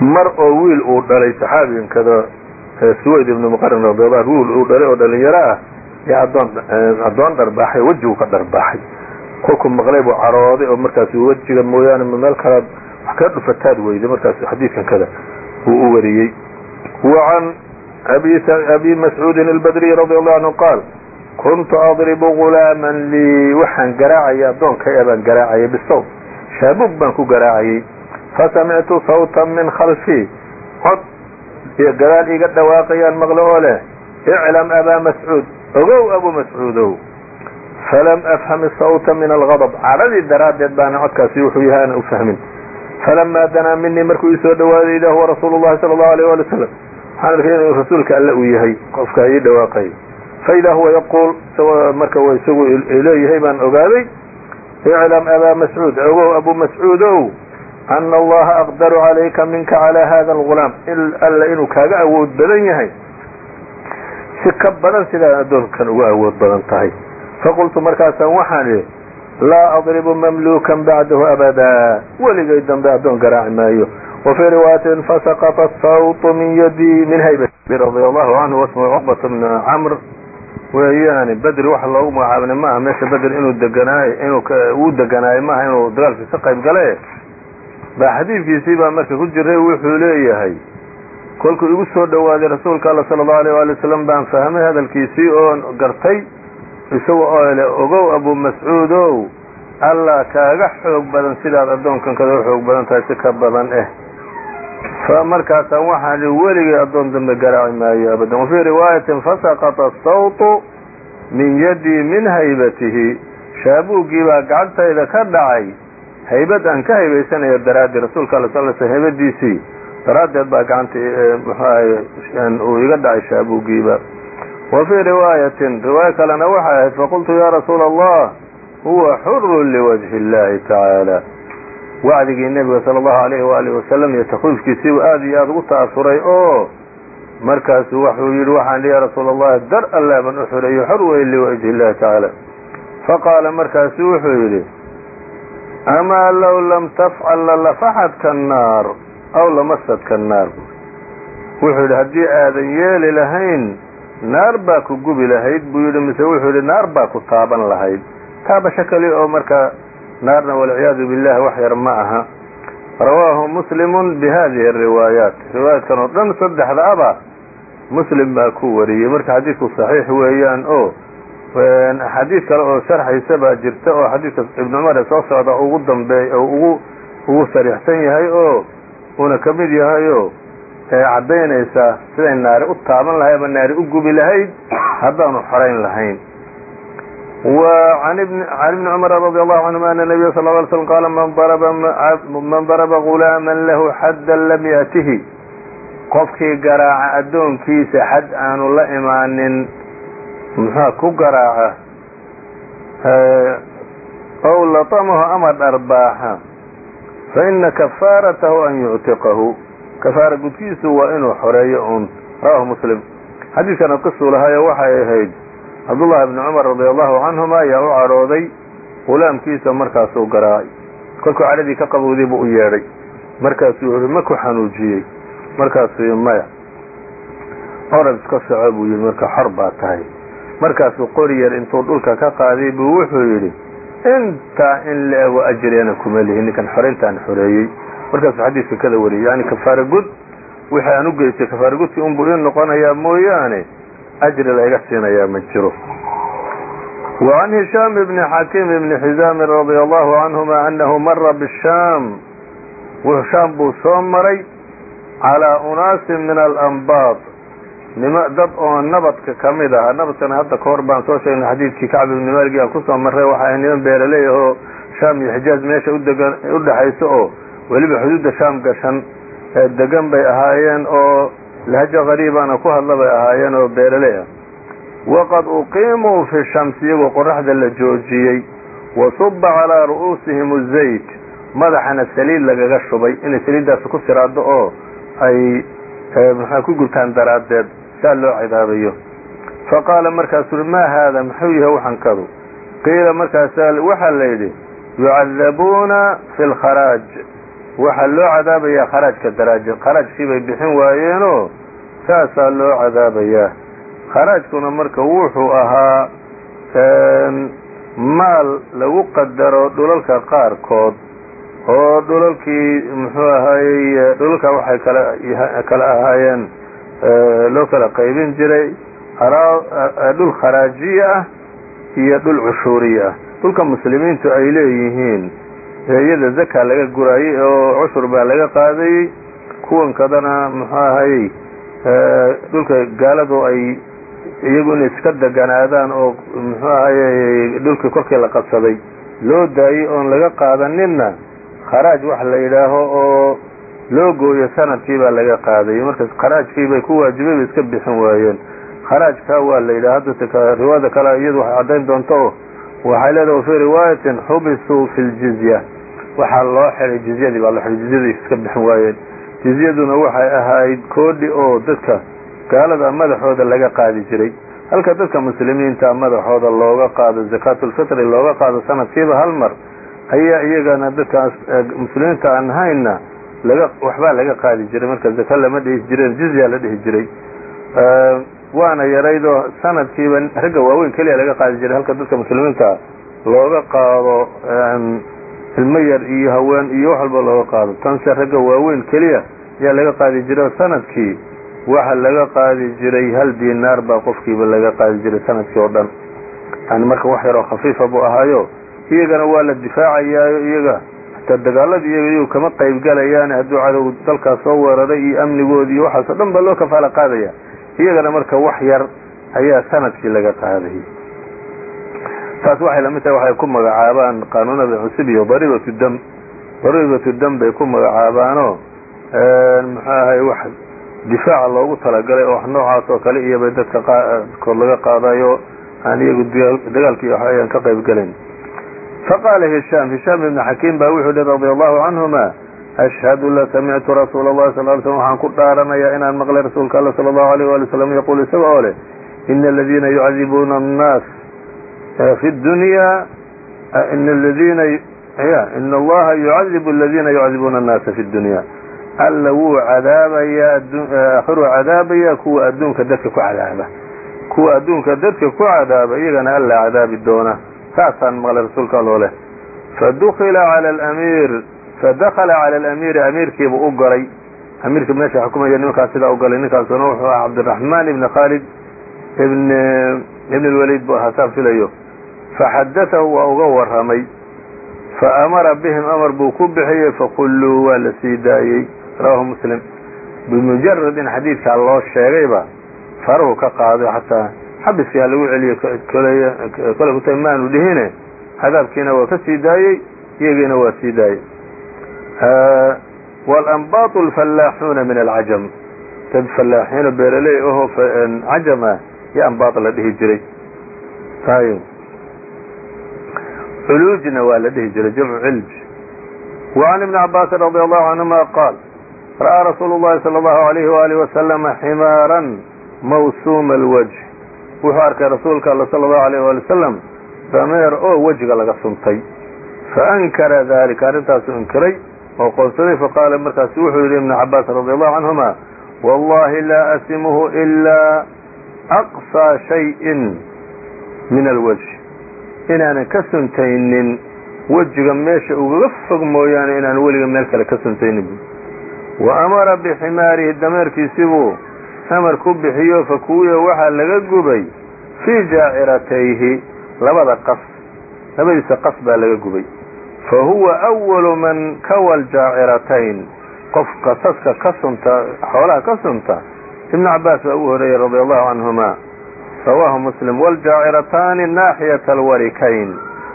mar oo wiil uu dhalay saxaabigan kada suwayd ibnu muqarin radiallah wiil uu dhalay oo dhalinyaro ah yaa adoon addoon dharbaaxay wejigu ka dharbaaxay kolkuu maqlay buu carooday oo markaas wejiga mooyaane meel kalaad wax ka dhufataad weyday markaas xadiidkan kada uu u wariyey وعan abi mascuudin albadriy radi allahu canhu qaal kuntu adribu gulaaman lii waxaan garaacayay addoonkay baan garaacayay bisawt shaabuug baan ku garaacayay fasamictu sawtan min khalfii cod iyo gadaal iga dhawaaqayaan maqlo oo leh iclam abaa mascuud ogow abu mascuudow falam afham isawta min algadab cadhadii daraaddeed baana codkaasi wuxuu yahay aana u fahmin falamaa danaa minii markuu iisoo dhowaaday idah wa rasuulu llahi sala allahu alayh waali wasalam arkay inuu rasuulka alle uu yahay qofka ii dhawaaqay. Faidaa huwa yaquul isagoo marka isagu leeyahay baan ogaaday. Iclam abaa mascuud ogow abu mascuudow ana allaha aqdaru calayka minka calaa hada algulaam. Alla inuu kaaga awood badan yahay. Si ka badan sidaa addoonkan uga awood badan tahay. Faqultu markaasaan waxaan idhi laa adribu mamlukan bacdahu abadaa weligay dambe addoon garaaci maayo wafii riwaayatin fasaqطa sawtu min yadii min haybati radia allahu canhu wasmu cuqbata bna camr weeyaani bedri waxa loogu magacaabnay maaha meesha bedr inuu deganaayo inuu uu deganaayo maaha inuu dagaalkii ka qayb gale ba xadiidkiisii baa marka ku jiray wuxuu leeyahay kolkuu igu soo dhowaaday rasuulka alla sala allahu alيyه waali wasalam baan fahmay hadalkiisii oon gartay isaga oo le ogow abu mascuudow allah kaaga xoog badan sidaad addoonkan kada u xoog badan tahay si ka badan eh fa markaasaan waxaan ihi weligay addoon dambe garaaci maayo abadan wafii riwaayatin fasaqata sawtu min yadii min haybatihi. Shaabuuggii baa gacantayda ka dhacay haybad aan ka haybaysanayo daraaddeed rasuulka alla sal sl haybadiisii daraaddeed baa gacanta muxuahay uu iga dhacay shaabuuggiiba. Wa fii riwaayatin riwaayo kalena waxay ahayd faqultu ya rasuula allah huwa xurun liwajhi اllahi tacaala wacdigii nebiga sala allahu alayhi waalihi wasalam iyo takwiifkiisiibu aad iyo aada ugu ta'asuray oo markaasu wuxuu yidhi waxaan ya rasuula allahi dar allah ban u xureeyo xor weyn liwajhi اllahi tacaala. Faqaala markaasu wuxuu yidhi amaa low lam tafcal lalafaxadka annaar aw lamasadka annaar wuxuu yidhi haddii aadan yeeli lahayn naar baa ku gubi lahayd buu yidhi mise wuxuu yidhi naar baa ku taaban lahayd. Taabasho kali oo marka naarna walciyaadu billahi wax yar ma aha. Rawaahu muslimun bihadihi ariwaayaat riwaayaadkan oo dhan saddexda aba muslim baa ku wariyey. Marka xadiidku saxiix weeyaan oo axaadiid kale oo sharxaysa baa jirta oo xadiidka ibnu cumar ee soo socda ugu dambeey oo ugu ugu sariixsan yahay oo uuna ka mid yahay oo caddaynaysaa siday naari u taaban lahay ama naari u gubi lahayd haddaanu xorayn lahayn an bni cumr radi allahu canhuma ana nabiya sal l slm qaala man daraba gulaama lahu xaddan lam yatihi qofkii garaaca addoonkiisa xad aanu la imaanin muxua ku garaaca ow latamahu ama dharbaaxa faina kafaaratahu an yuctiqahu kafaara gudkiisu waa inuu xoreeyo uun rawahu muslim xadiidkan ad ka suulahayo waxay ahayd cabdullahi bni cumar radi allahu canhuma ayaa u cadhooday gulaamkiisa markaasuu garaacay. Kolkuu cadhadii ka qabowday buu u yeedhay. Markaasuu yihi ma ku xanuujiyey? Markaasuu yii maya. Orad iska soco buu yidhi marka xor baa tahay. Markaasuu qori yar intuu dhulka ka qaaday buu wuxuu yidhi intaa in la ego ajriyana kuma lihi ninkan xorayntaan xoreeyey. Markaasuu xadiidka kada wariyay yani kafaara gud? U geystay kafaara unbuu ii noqonayaa mooyaane ajri layga siinayaa ma jiro وعn هiشhام بن xakim بن حizاm رadي الله عanهma أنhu mara bالsham sham buu soo maray calىa unaasi min alanbaad nima dad oo nabadka ka mid ah nabadkana hadda ka hor baan soo sheegnay xadiidkii kacb ibni malik aan kusoo marray waxa ay niman beeraley ahoo sham iyo xijaaz meesha udegan udhexayso oo weliba xuduudda sham gashan ee degan bay ahaayeen oo lahajo qariibana ku hadla bay ahaayeen oo beeraley ah waqad uqiimuu fi shamsi iyagoo qoraxda la joojiyey wa suba calaa ru'uusihim azayt madaxana saliid lagaga shubay inay saliiddaasi ku siraado oo ay maxaa ku gubtaan daraaddeed saa loo cadaabayo fa qaala markaasuu uhi maa haada muxuu yahay waxankadu qiila markaasa waxaa la yidhi yucadabuuna fi lkharaaj waxaa loo cadaabayaa kharaajka daraaje kharaajkii bay bixin waayeenoo saasaa loo cadaabayaa kharaajkuna marka wuxuu ahaa maal lagu qadaro dhulalka qaarkood oo dhulalkii muxuu ahaayey dhulalka waxay kala kala ahaayeen loo kala qaybin jiray dhul kharaajiye ah iyo dhul cushuuriye ah. Dhulka muslimiintu ay leeyihiin iyada zaka laga guraayey oo cushur baa laga qaadayey kuwan kadana muxuu ahayey dhulka gaaladu ay iyagu inay iska deganaadaan oo muxuu ahayey dhulkii korkii la qabsaday. Loo daayey oon laga qaadaninna kharaaj wax la yidhaaho oo loo gooyo sannadkii baa laga qaadayay marka kharaajkii bay ku waajibay bay iska bixin waayeen. Kharaajka waa la yidhaha hadda riwaayada kale iyadu waxay caddayn doonta oo waxay leedahay wafii riwaayatin xubisuu fi ljizya waxaa loo xiray jizyadii baa loo xiray jizyadii iska bixin waayeen. Jizyaduna waxay ahayd koodhi oo dadka gaalada madaxooda laga qaadi jiray. Halka dadka muslimiinta madaxooda looga qaado zakaatulfitri looga qaado sanadkiiba hal mar ayaa iyagana dadkaas muslimiinta aan ahaynna laga waxbaa laga qaadi jiray. Marka zaka lama dhihi jiren jizya la dhihi jiray waana yaraydoo sanadkiiba ragga waaweyn keliya laga qaadi jiray halka dadka muslimiinta looga qaado ilmo yar iyo haween iyo wax walba looga qaado. Tanse ragga waaweyn keliya ayaa laga qaadi jiray oo sannadkii waxa laga qaadi jiray hal dinaar baa qofkiiba laga qaadi jiray sannadkii oo dhan. Yani marka wax yaroo khafiifa buu ahaayo iyagana waa la difaacayaayo iyaga. Hataa dagaalada iyaga iyagu kama qayb galayaane hadduu cadow dalkaas soo weeraray iyo amnigoodi iyo waxaasoo dhan baa loo kafaala qaadaya iyagana marka wax yar ayaa sannadkii laga qaaday. Taas waxay la mid tahay waxay ku magacaabaan qaanuunada cusub iyo dariibatu dam. Dariibatu dam bay ku magacaabaanoo muxuu ahay wax difaaca loogu talagalay oo wax noocaas oo kale iyo bay dadka kood laga qaadayo. Aan iyagu dagaalkii wax ayaan ka qayb gelayn faqaala hishaam hishaam ibnu xakiim baa wuxuu yihi radia allahu canhuma ashhadu la samictu rasuula allahi sal ly slm waxaan ku dhaaranayaa inaan maqlay rasuulka alla sala allahu alayh wali wasalam yaquul isaga oo leh ina aladiina yucadibuuna annaas fi dunya in ladina ina allaha yucadibu aladiina yucadibuuna annaasa fi dunya. Alla wuu cadaabayaa aakhiru cadaabaya kuwa adduunka dadka ku cadaaba. Kuwa adduunka dadka ku cadaaba iyagana alla cadaabi doona. Saasaan maqlay rasuulka alloo leh. Fadukila cala alamiir fadakala cala alamiiri amiirkiiba u galay. Amiirka meesha xukumaya nimankaas sidaa u galay. Ninkaasuna wuxuu ahaa cabdiraxmaan ibni khaalid ibn ibn lwaliid buu ahaa saan filayo. Faxadatahu waa uga warramay. Faamara bihim amar buu ku bixiyey faqulluu waa la sii daayey. Rawahu muslim. Bimujarad in xadiidkaa loo sheegayba faruhu ka qaaday xataa xabiskii lagu celiyo kole kutay maanu dhihine cadaabkiina waa ka sii daayey iyagiina waa sii daayey walanbaatu alfallaaxuuna min alcajam dad fallaaxiino beeraley ahoo cajam ah iyo anbaad la dhihi jiray ayb culuujna waa la dhihi jiray jamcu cilj وعn iبn cabاasi رadي الlه عanهuma qaal ra'aa rasuulu الlahi salى الlahu عalayh وalih وasلم ximaarا mawsuuma الwجه wuxuu arkay rasuulka all salى الlahu عalيه wali wsلم dameer oo wejiga laga suntay faankara dalika arrintaasu inkiray oo qoonsaday faqaala markaas wuxuu yidhi ibnu cabaas radi allahu canhuma wallahi laa asimuhu ilaa aqsaa shayin min alwajhi inaanan ka suntaynin wejiga meesha ugaga fog mooyaane inaan weliga meel kale ka suntaynin. Wa amara biximaarii dameerkiisibuu amar ku bixiyo fa fakuwiya waxaa laga gubay fii jaaciratayhi labada qas labadiisa qas baa laga gubay fa huwa أwalu man kawa aljaaciratayn qof qasaska ka sunta xoolaha ka sunta ibnu cabaas baa ugu horeeyey radi allahu canhuma rawaahu muslim wاljaacirataani naaxiyata alwarikayn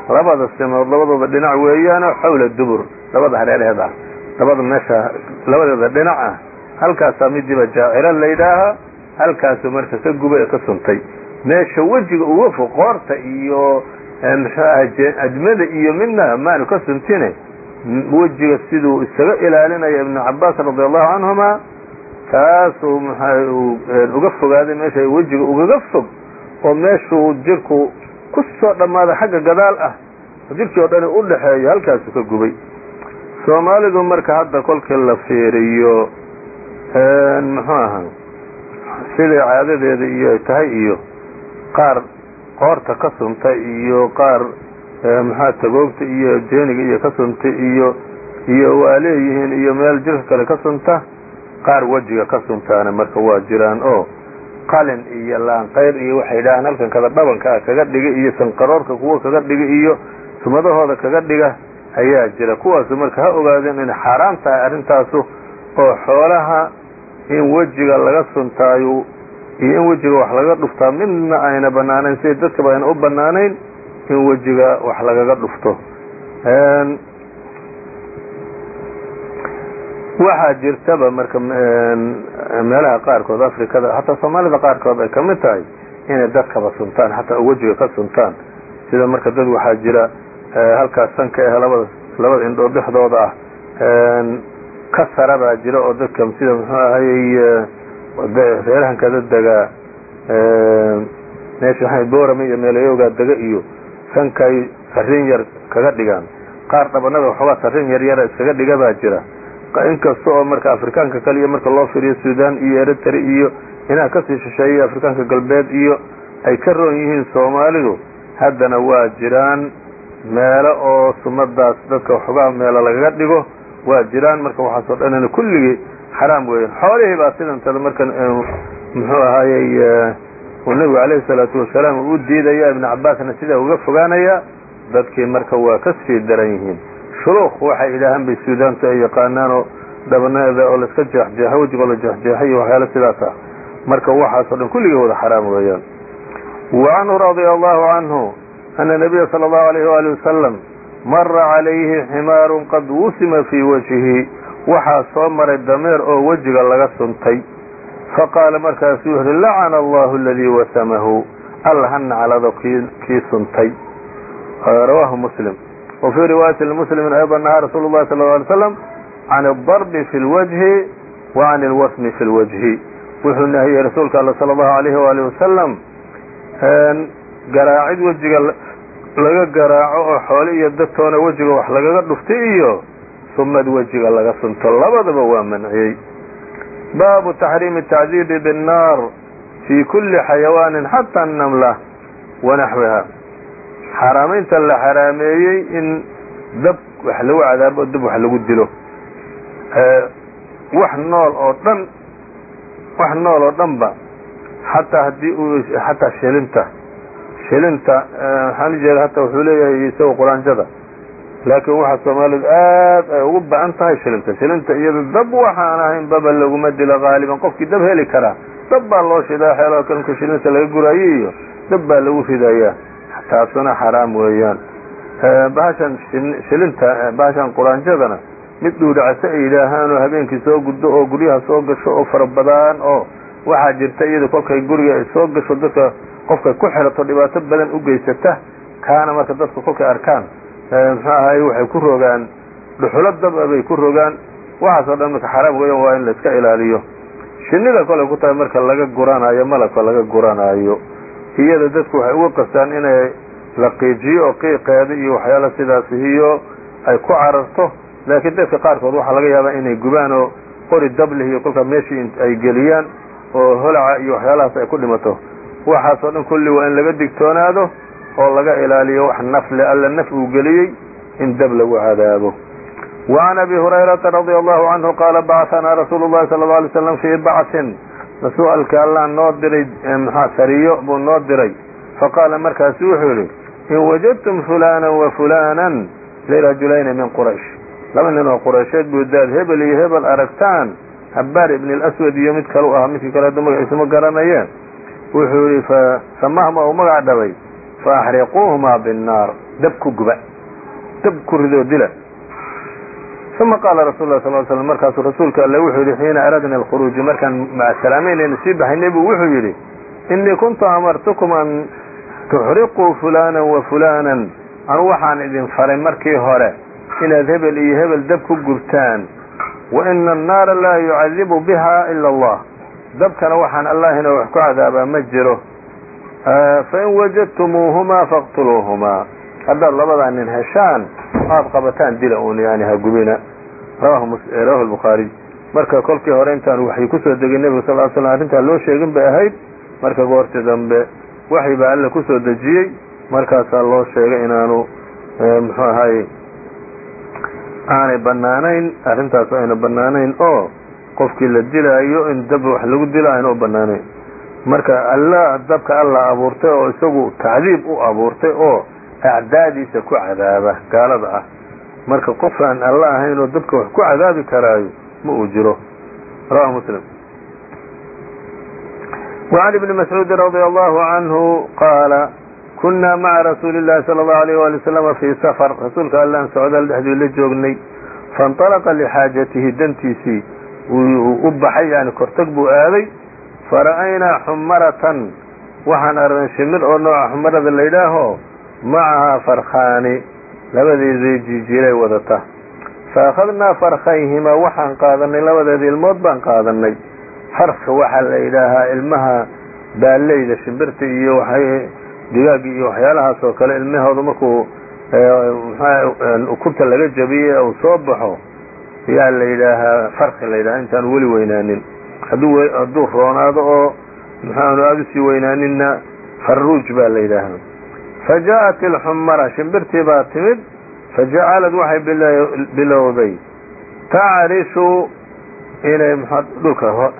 labada simood labadooda dhinac weeyaanoo xawla dubur labada hareeraheed ah labada meesha labadeeda dhinac ah halkaasaa midiiba jaaciro la yidhaahaa halkaasuu marka ka guba ee ka suntay meesha wejiga uga fog qoorta iyo muxuu admada iyo midna maanu ka suntine wejiga siduu isaga ilaalinaya ibnu cabaas radi allahu canhuma taasuu mxu uga fogaaday meesha wejiga ugaga fog oo meeshuu jirku ku soo xagga gadaal ah. Jirkii oo dhani u halkaasuu ka gubay. Soomaalidu marka hadda kolkii la fiiriyo muxuu ahaa siday caadadeeda iyo ay tahay iyo qaar qoorta ka sunta iyo qaar maxaa tagoogta iyo jeeniga iyo ka sunta iyo iyo waa leeyihiin iyo meel jirka kale ka sunta qaar wejiga ka suntaana marka waa jiraan. Oo qalin iyo laanqayr iyo waxay dhahaan halkan kada dhabankaa kaga dhiga iyo sanqaroorka kuwa kaga dhiga iyo sumadahooda kaga dhiga ayaa jira. Kuwaasu marka ha ogaadeen inay xaaraan tahay arrintaasu oo xoolaha in wejiga laga suntaayo iyo in wejiga wax laga dhuftaa midna ayna bannaanayn siday dadkaba ayna u bannaanayn in wejiga wax lagaga dhufto. Waxaa jirtaba marka meelaha qaarkood afrikada hataa soomaalida qaarkood ay ka mid tahay inay dadkaba suntaan xataa wejiga ka suntaan. Sida marka dad waxaa jira halkaas sanka ah labada labada indhood dhexdooda ah. Ka sara baa jira oo dadka sida muxuu ahayey reerahanka dad degaa meesha waxay boorame iyo meelayoogaa dega iyo sankay sarrin yar kaga dhigaan. Qaar dhabanada waxoogaa sarrin yar yara iskaga dhiga baa jira. Inkasta oo marka afrikaanka kale iyo marka loo firiyo sudan iyo eritrea iyo inaha ka sii shisheeyay afrikaanka galbeed iyo ay ka roon yihiin soomaalidu haddana waa jiraan meelo oo sumadaas dadka waxoogaa meelo lagaga dhigo waa jiraan marka waxaasoo dhanna kulligii xaraam weeyaan xoolihii baa sidantada marka muxuu ahaayey uu nebigu calayhi salaatu wasalaam uu diidaya ibnu cabaasna sidaa uga fogaanaya dadkii marka waa ka sii daran yihiin. Shuluuq waxay idhaahaan bay suudaantu ay yaqaanaan oo dhabaneeda oo laiska jeexjeexo wejigoo la jeexjeexay iyo waxyaala sidaas ah. Marka waxaasoo dhan kulligii wada xaraam weeyaan. Wa canhu radia allahu canhu ana nabiya sala allahu alayh waali wasalam mara calayhi ximaarun qad wusima fii wajhihi waxaa soo maray dameer oo wejiga laga suntay. Faqaala markaasuu wuxu uhi lacana allahu aladii wasamahu. Alla ha naclado kii suntay. Rawaahu muslim. Wa fii riwaayati lmuslimin ayضa nahaa rasuulu llahi sal alay slam can aldarbi fi lwajhi wa can alwasmi fi lwajhi wuxuu nahiyey rasuulka alla sala allahu alayhi waali wasalam garaacid wejiga laga garaaco oo xoole iyo dadtoona wejiga wax lagaga dhuftay iyo umad wejiga laga sunto. Labadaba waa manciyey. Baabu taxriimi tacdiibi binnaar fii kulli xayawaanin xataa anamla wa naxwiha. La xaraameeyey in dab wax lagu cadaabo dab wax lagu dilo. Wax nool oo dhan wax nool oo dhanba xataa haddii uu xataa shilinta. Shilinta waxaan ujeeda hataa wuxuu leeyahay isagoo quraanjada laakiin waxaa soomaalidu aad ay ugu ba'an tahay shilinta. Shilinta iyada dab waxaan ahayn baba laguma dilo qaaliban qofkii dab heli karaa. Dab baa loo shidaa xeeloo kalka shilinta laga guraayo iyo dab baa lagu ridayaa taasuna xaraam weeyaan. Bahashan shilinta bahashan quraanjadana mid dhuudhacase ay yidhaahaan oo habeenkii soo guddo oo guryaha soo gasho oo fara badaan oo waxaa jirta iyada kolkay guriga ay soo gasho dadka qofkay ku xirato dhibaato badan u geysata kaana marka dadka kolkay arkaan muxuu ahaye waxay ku rogaan dhuxulo daba bay ku rogaan. Waxaasoo dhan marka xaraam weeyaan waa in la iska ilaaliyo. Shinnida kolay ku tahay marka laga guranayo malabka laga guranaayo iyada dadku waxay uga qastaan inay la qiijiyo oo qiiqeeda iyo waxyaala sidaas iyo ay ku cararto. Laakiin dadka qaarkood waxaa laga yaabaa inay gubaan oo qori dablih iyo kolkaa meeshii ay geliyaan oo holaca iyo waxyaalahaas ay ku dhimato. Waxaasoo dhan kulli waa in laga digtoonaado oo laga ilaaliyo wax nafle alla naf uu geliyey in dab lagu cadaabo وعn أbي هuريرaةa رضي الله عanه qاala bacثnaa رasuul الlahi صلى الله عليه وسلم fي bacثin rasuulka allah noo diray mxaa sariyo buu noo diray faqaala markaasu wuxuu yihi in wajadtum fulana وfulana lirajulayni min quraysh laba nin oo quraysheed buu daad hebel iyo hebel aragtaan habaar ibn اlأswad iyo mid kalu ahaa midkii kale hadda magaciisa ma garanayeen wuxuu yihi fasamahma uu magac dhabay faaxriquuهmaa bالnaar dab ku guba dab ku ridoo dila uma qaala rasul lah sal slm markaasuu rasuulka alle wuxuu yidhi xiina aradna alkhuruuja markaan macsalaamaynayna sii baxaynay buu wuxuu yidhi inii kuntu amartukum an tuxriquu fulana wa fulanan anu waxaan idin faray markii hore inaad hebel iyo hebel dab ku gubtaan wa ina annaara laa yucadibu biha ila allah dabkana waxaan allahina wax ku cadaabaa ma jiro fain wajadtumuuhumaa faqtuluuhumaa haddaad labadaa nin heshaan aad qabataan dila un yani ha gubina rawahu الbukhaariy marka kolkii hore intaan waxay ku soo degay nebiga sal l slam arrintaa loo sheegin bay ahayd marka goorti dambe waxay baa alla ku soo dejiyey markaasaa loo sheegay inaanu muxuu ahaye aanay banaanayn arrintaas ayna banaanayn oo qofkii la dilaayo in dab wax lagu dilo ayna u banaanayn marka alla dabka alla abuurtay oo isagu tacdiib u abuurtay oo acdaadiisa ku cadaaba gaalada ah marka qof aan alla ahayn oo dadka wax ku cadaabi karaayo ma uu jiro rawahu muslim وعn ibni mascuudi radي allahu canhu qaala kunaa maca rasuuli اllahi salى اllahu alيyh wali waslama fii safar rasuulka allaan socdaal dhexdii la joognay faاnطalaqa lixaajatihi dantiisii u baxay yani kortag buu aaday fara'aynaa xumaratan waxaan aragnay shimir oo nooca xumarada la yidhaaho macahaa farkhaani labadeedii jijiilay wadata. Faأkhadnaa farkhayhimaa waxaan qaadanay labadeeda ilmood baan qaadanay farka waxaa la yidhaahaa ilmaha baaleyda shimbirta iyo digaagii iyo waxyaalahaas oo kale ilmahooda markuu ukunta laga jabiyey uu soo baxo yaa la yidhaahaa farki la yidhaha intaan weli weynaanin hadduu roonaado oo maxaanu aada u sii weynaaninna baa la yidhaahaa fajaءat ilxumara shimbirtii baa timid fajacalad waxay bilowday. Tacarishu inay dhulka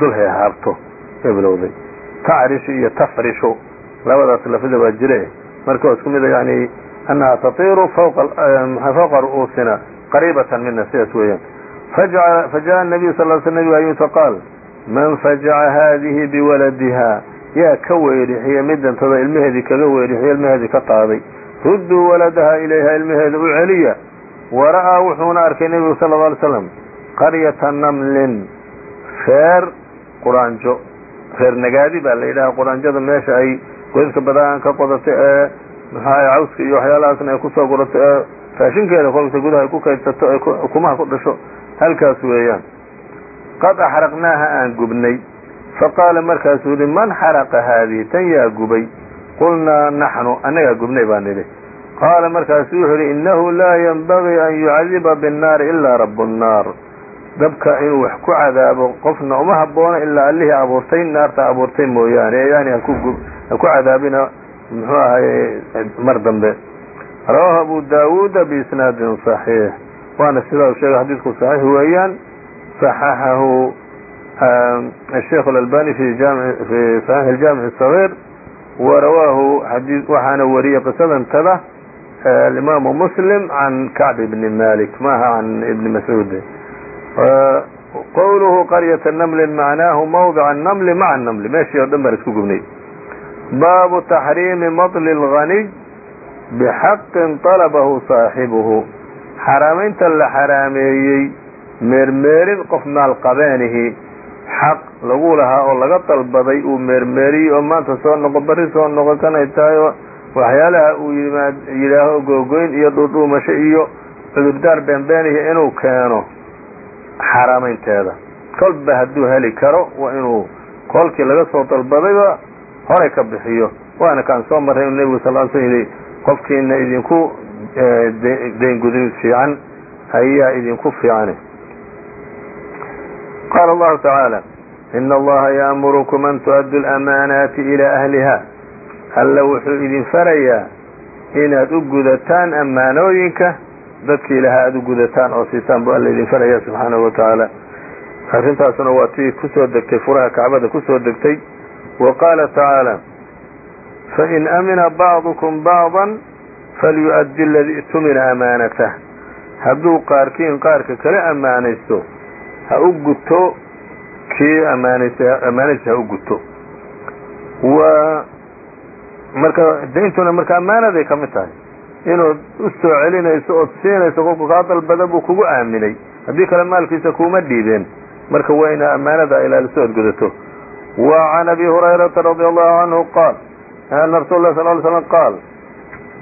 dul heehaabto ay bilowday. Tacarishu iyo tafrishu labadaas lafida baa jire. Marka waa isku mida yani annaha tatiiru fawqa ru'uusina qariibatan mina sidaas weeyaan fajaءa الnabiyu sal sl nabig ayuu faqaal man fajaca haadihi biwaladiha yaa ka weerixiya midantada ilmaheedii kaga weerixiya ilmaheedii ka qaaday rudduu waladaha ilayha ilmaheeda u celiya wara'aa wuxuuna arkay nebigu sal lla alay slam qaryata namlin reer quraanjo reer nagaadi baa la yidhaha quraanjada meesha ay godadka badaan ka qodatay ee maxaa cawska iyo waxyaalahaasna ay kusoo gurato ee raashinkeeda kolkasta gudaha ay ku kaydsato ay ukumaha ku dhasho halkaas weeyaan. Qad axraqnaaha aan gubnay. Faqaala markaasuu yihi man xaraqa haadihi tan yaa gubay? Qulnaa naxnu annagaa gubnay baan nidhi qaala markaasu wuxuu yidhi innahu laa yanbagii an yucadiba binnaari ilaa rabu nnaar dabka inuu wax ku cadaabo qofna uma habboona ilaa allihii abuurtay naarta abuurtay mooyaane yani ha ku cadaabina muxuu ahaye mar dambe. Rawaahu abu daawuuda biisnaadin صaxiix waana sidaa u sheegay xadiidku صaxiix weeyaan صaxaxahu الsheikh اlalbani fi صaxiix اjaamiع الصغيir warawaahu waxaana wariyey qisadantada alimaamu muslim can kacb ibni malik maaha can ibni mascuud qowluhu qaryata namlin macnaahu mawdica الnmli maca الnmli meeshii oo dhan baan isku gubnay baabu taxriimi maطli اlganiy bxaqin طalabahu saaxibuhu xaraamaynta la xaraameeyey meermeerin qof maalqabeenihi xaq lagu lahaa oo laga dalbaday uu meermeeriyey oo maanta soo noqo bari soo noqo kanay tahay oo waxyaalaha uu yimaad yidhaaho googoyn iyo dhuudhuumasho iyo cudurdaar beenbeenihi inuu keeno xaaraamaynteeda kolba hadduu heli karo waa inuu kolkii laga soo dalbadayba horay ka bixiyo. Waana kaan soo marray inu nebigu sal l sl yidhi qofkiina idinku deengudin fiican ayaa idinku fiicane qaala allahu tacaala ina allaha ya'murukum an tu'addu lamaanaati ilaa ahliha. Alla wuxuu idin farayaa inaad u gudataan ammaanooyinka dadkii ilaha aada u gudataan oo siitaan buu alla idin faraya subxaanahu wa tacaala arrintaasuna waa tii ku soo degtay furaha kacbada ku soo degtay. Wa qaala tacaala fain amina bacdukum bacda falyu'addi aladii i'tumina amaanatah hadduu qaarkiin qaarka kala ammaanaysto ha u guto kii ammaanadiisa ha u guto wa marka dayntuna marka ammaanaday ka tahay inaad u soo celinayso ood siinayso qofku kaa dalbada buu kugu aaminay haddii kale maalkiisa kuuma dhiibeen marka waa ina ammaanada ilaaliso ood gudato wa can abi hurayrata radi allahu canhu qaal ana rasul sal ly slam qaal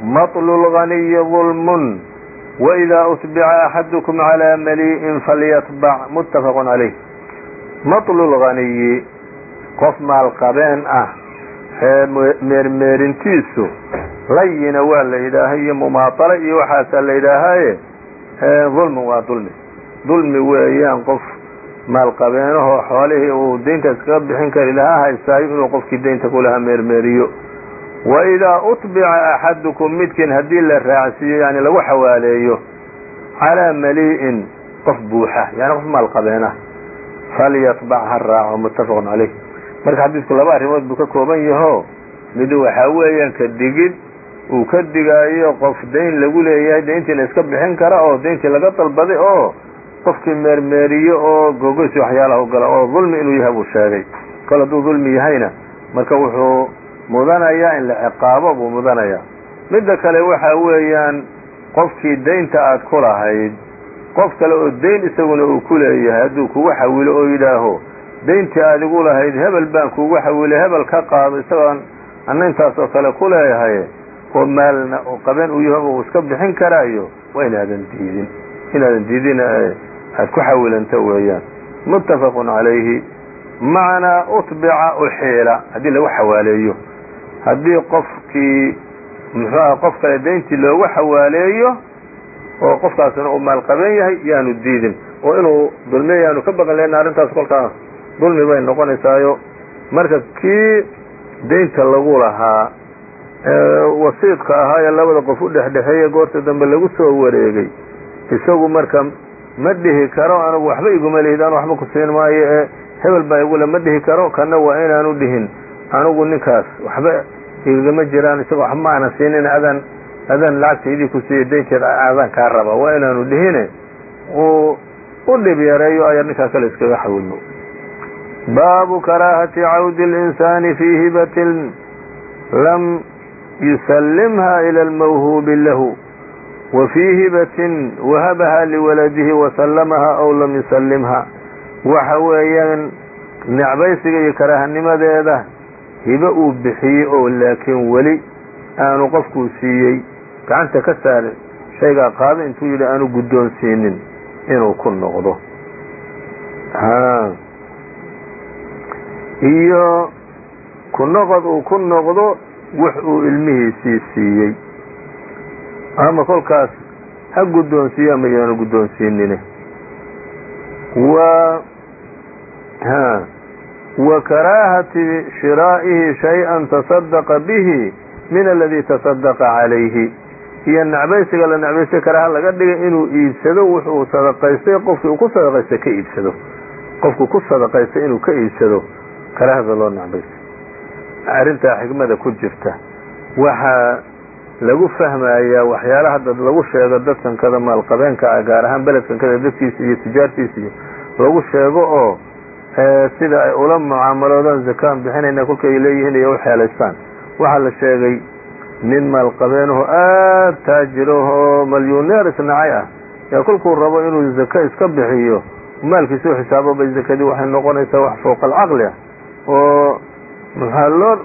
maطlu lganiyi ظulmun waإida utbica axadukum calى mali'in falyatbac muttafaq calayh maطlu lganiyi qof maalqabeen ah ee meermeerintiisu layina waa la yidhaaha iyo mumaatalo iyo waxaasaa la yidhaahaaye dulmin waa dulmi dulmi weeyaan qof maalqabeenahoo xoolihii uu deynta iskaga bixin kari lahaa haystaayo inuu qofkii deynta kulahaa meermeeriyo waidaa utbica axadukum midkiin haddii la raacsiiyo yani lagu xawaaleeyo calaa mali'in qof buuxa yani qof maalqabeen ah falyatbac ha raaco muttafaqun calayh marka xadiidku laba arrimood buu ka kooban yaho mid waxaa weeyaan ka digid uu ka digaayo qof dayn lagu leeyahay dayntiina iska bixin kara oo dayntii laga dalbaday oo qofkii meermeeriyo oo gogoysi waxyaalaha u gala oo dulmi inuu yahay buu sheegay kol hadduu dulmi yahayna marka wuxuu mudanayaa in la ciqaabo buu mudanayaa midda kale waxa weeyaan qofkii daynta aad ku lahayd qof kale oo dayn isaguna uu ku leeyahay hadduu kugu xawilo oo yidhaaho dayntii aadigu lahayd hebel baan kugu xawilay hebel ka qaado isagoon anna intaasoo kale ku leeyahay oo maalna oo qaben uu yaho uu iska bixin karaayo? Waa inaadan diidin. Inaadan diidin aad ku xawilanta weeyaan. Muttafaqun calayhi. Macnaa utbica uxiila haddii lagu xawaaleeyo haddii qofkii muxuu aha qof kale dayntii loogu xawaaleeyo oo qofkaasna uu maalqaben yahay yaanu diidin. Oo inuu dulmiyo yaanu ka baqan leena arrintaas kolkaa dulmi bay noqonaysaayo. Marka kii daynta lagu lahaa wasiidka ahaa ee labada qof u dhexdhexeeye goorta dambe lagu soo wareegay. Isagu marka ma dhihi karo anigu waxba iguma lihid anu waxba ku siin maayo ee hebel baa igule ma dhihi karo kana waa inaanu dhihin anigu ninkaas waxba igama jiraan isagoo waxba ma ana siinin adaan adaan lacagtaydii ku siiyey daynteeda adaan kaa raba waa inaanu dhihine uu u dhib yareeyo ayaa ninkaa kale iskaga xawilno baabu karaahati cawdi اlinsaani fii hibatin lam yusallimha ila almawhuubi lahu wa fii hibatin wahabaha liwaladihi wasallamaha aw lam yusallimha. Waxa weeyaan necbaysiga iyo karaahanimadeeda hibe uu bixiyey oo laakiin weli aanu qofkuu siiyey gacanta ka saarin shaygaa qaado intuu yidhi aanu guddoonsiinin inuu ku noqdo. Iyo ku noqod uu ku noqdo wax uu ilmihiisii siiyey. Ama kolkaas ha guddoonsiiyo ama yaanu guddoonsiinine wa karaahati shiraa'ihi shay-an tasaddaqa bihi min aladii tasaddaqa calayhi iyo necbaysiga la necbaystay karaaha laga dhigay inuu iibsado wuxuu sadaqaystay qofkii uu ku sadaqaystay ka iibsado qofku ku sadaqaystay inuu ka iibsado karaahada loo necbaystay arrintaa xikmada ku jirta waxaa lagu fahmayaa waxyaalaha dad lagu sheego dadkan kada maalqabeenka ah gaar ahaan beledkan kada dadkiisa iyo tijaartiisa iyo lagu sheego oo sida ay ula mucaamaloodaan zakaan bixinayna kolka ay leeyihiin iyo uxeelaystaan waxaa la sheegay nin maalqabeenaho aad taajirahoo malyuneer isnacay ah. Yaa kolkuu rabo inuu zaka iska bixiyo maalkiisa u xisaabo bay zakadii waxay noqonaysaa wax fowqa alcaqli ah. Oo maxaa loo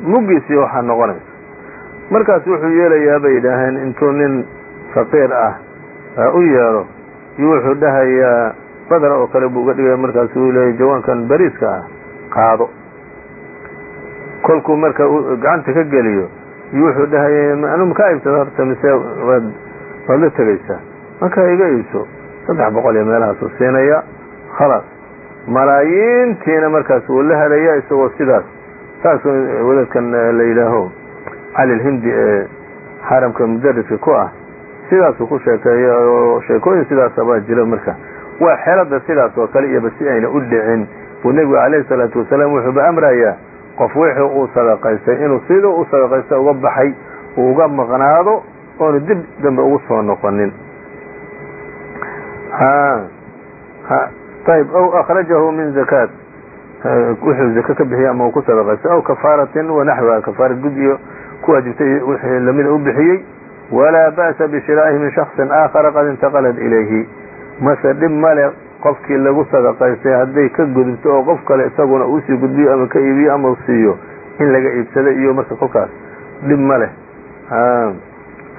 muggiisii waxaa noqonaysa. Markaas wuxuu yeelayaa bay yidhaaheen intuu nin faqiir ah u yeedho iyo wuxuu dhahayaa badra oo kale buu uga dhigaya markaas uu leeyay jawaankan bariiska ah qaado. Kolkuu marka gacanta ka geliyo iyo wuxuu dhahaya anu makaa iibsado horta mise waad waad la tegaysaa markaa iga iibso. Saddex boqol iyo meelahaasuu siinaya khalaas malaayiintiina markaas wuu la helaya isagoo sidaas saas wadadkan la yidhaaho cali lhindi ee xaramka mudariska ku ah. Sidaasuu ku sheekeeya oo sheekooyin sidaasa baa jira marka waa xelada sidaas oo kale iyoba si ayna u dhicin. Buu nebigu calayhi salaatu wasalaam wuxuuba amrayaa qof wixii uu sadaqaystay inuu siduu u sadaqaysta uga baxay uu uga maqnaado oonu dib dambe ugu soo noqonin. Ayb aw akhrajahu min zakaat. Wuxuu zaka ka bixiyey ama uu ku sadaqaystay aw kafaaratin wanaxwiha kafaara gud iyo ku waajibtay wixii lamida u bixiyey. Walaa ba'sa bishiraa'ihi min shaksin aakhara qad intaqalat ilayhi mase dhib male qofkii lagu sadaqaystay hadday ka gudubto oo qof kale isaguna uusii gudbiyo ama ka iibiyo ama siiyo in laga iibsado iyo marka kolkaas dhib ma leh.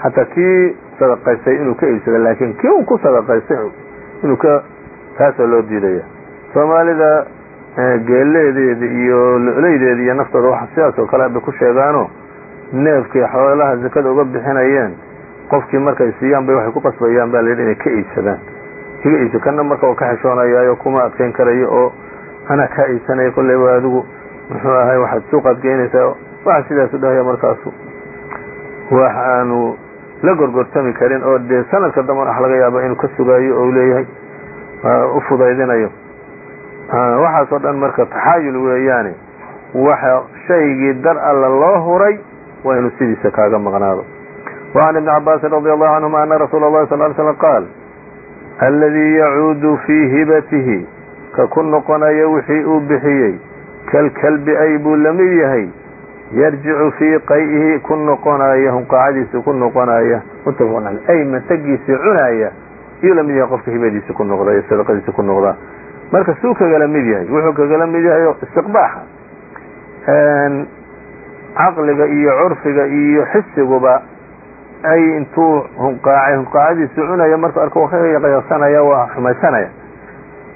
Xataa kii sadaqaystay inuu ka iibsado laakiin kii uu ku sadaqaystay inuu ka taasoo loo diidaya. Soomaalida geeleedeeda iyo lo-leydeeda iyo naftooda waxa sidaas oo kale bay ku sheegaano neefkii xoolaha zakada uga bixinayeen qofkii markay siiyaan bay waxay ku qasbayaan baa layidhi inay ka iibsadaan wejigaiisu kana marka waa ka xeshoonayaayo kuma adkayn karayo oo anaa kaa iibsanaya kolley waa adigu. Muxuu ahay waxaad suuqaad geynaysaa waxa sidaasu dhahaya markaasu. Wax aanu la gorgortami karin oo dee sanadka damban wax laga yaaba inuu ka sugaayo oo leeyahay. U fudaydinayo. Waxaasoo dhan marka taxaayul weeyaane waxa shaygii dar alla loo huray waa inuu sidiisa kaaga maqnaado. Wa can ibni cabaasin radi allahu canhuma ana rasuula allahi sal l slam qaal اladii yacuudu fii hibatihi ka ku noqonaya wixii uu bixiyey kalkalbi ay buu la mid yahay yarjicu fii qay'ihi ku noqonaya hunqaacadiisa ku noqonaya mutafaq ay matagiisii cunaya iyuu la mid yahay qofka hibadiisa ku noqda iyo sadaqadiisa ku noqda. Marka suu kagala mid yahay wuxuu kagala mid yahay istiqbaaxa caqliga iyo curfiga iyo xisiguba ay intuu hunqaacay hunqaacadiisu cunaya markuu arko qayaqsanaya waa xumaysanaya.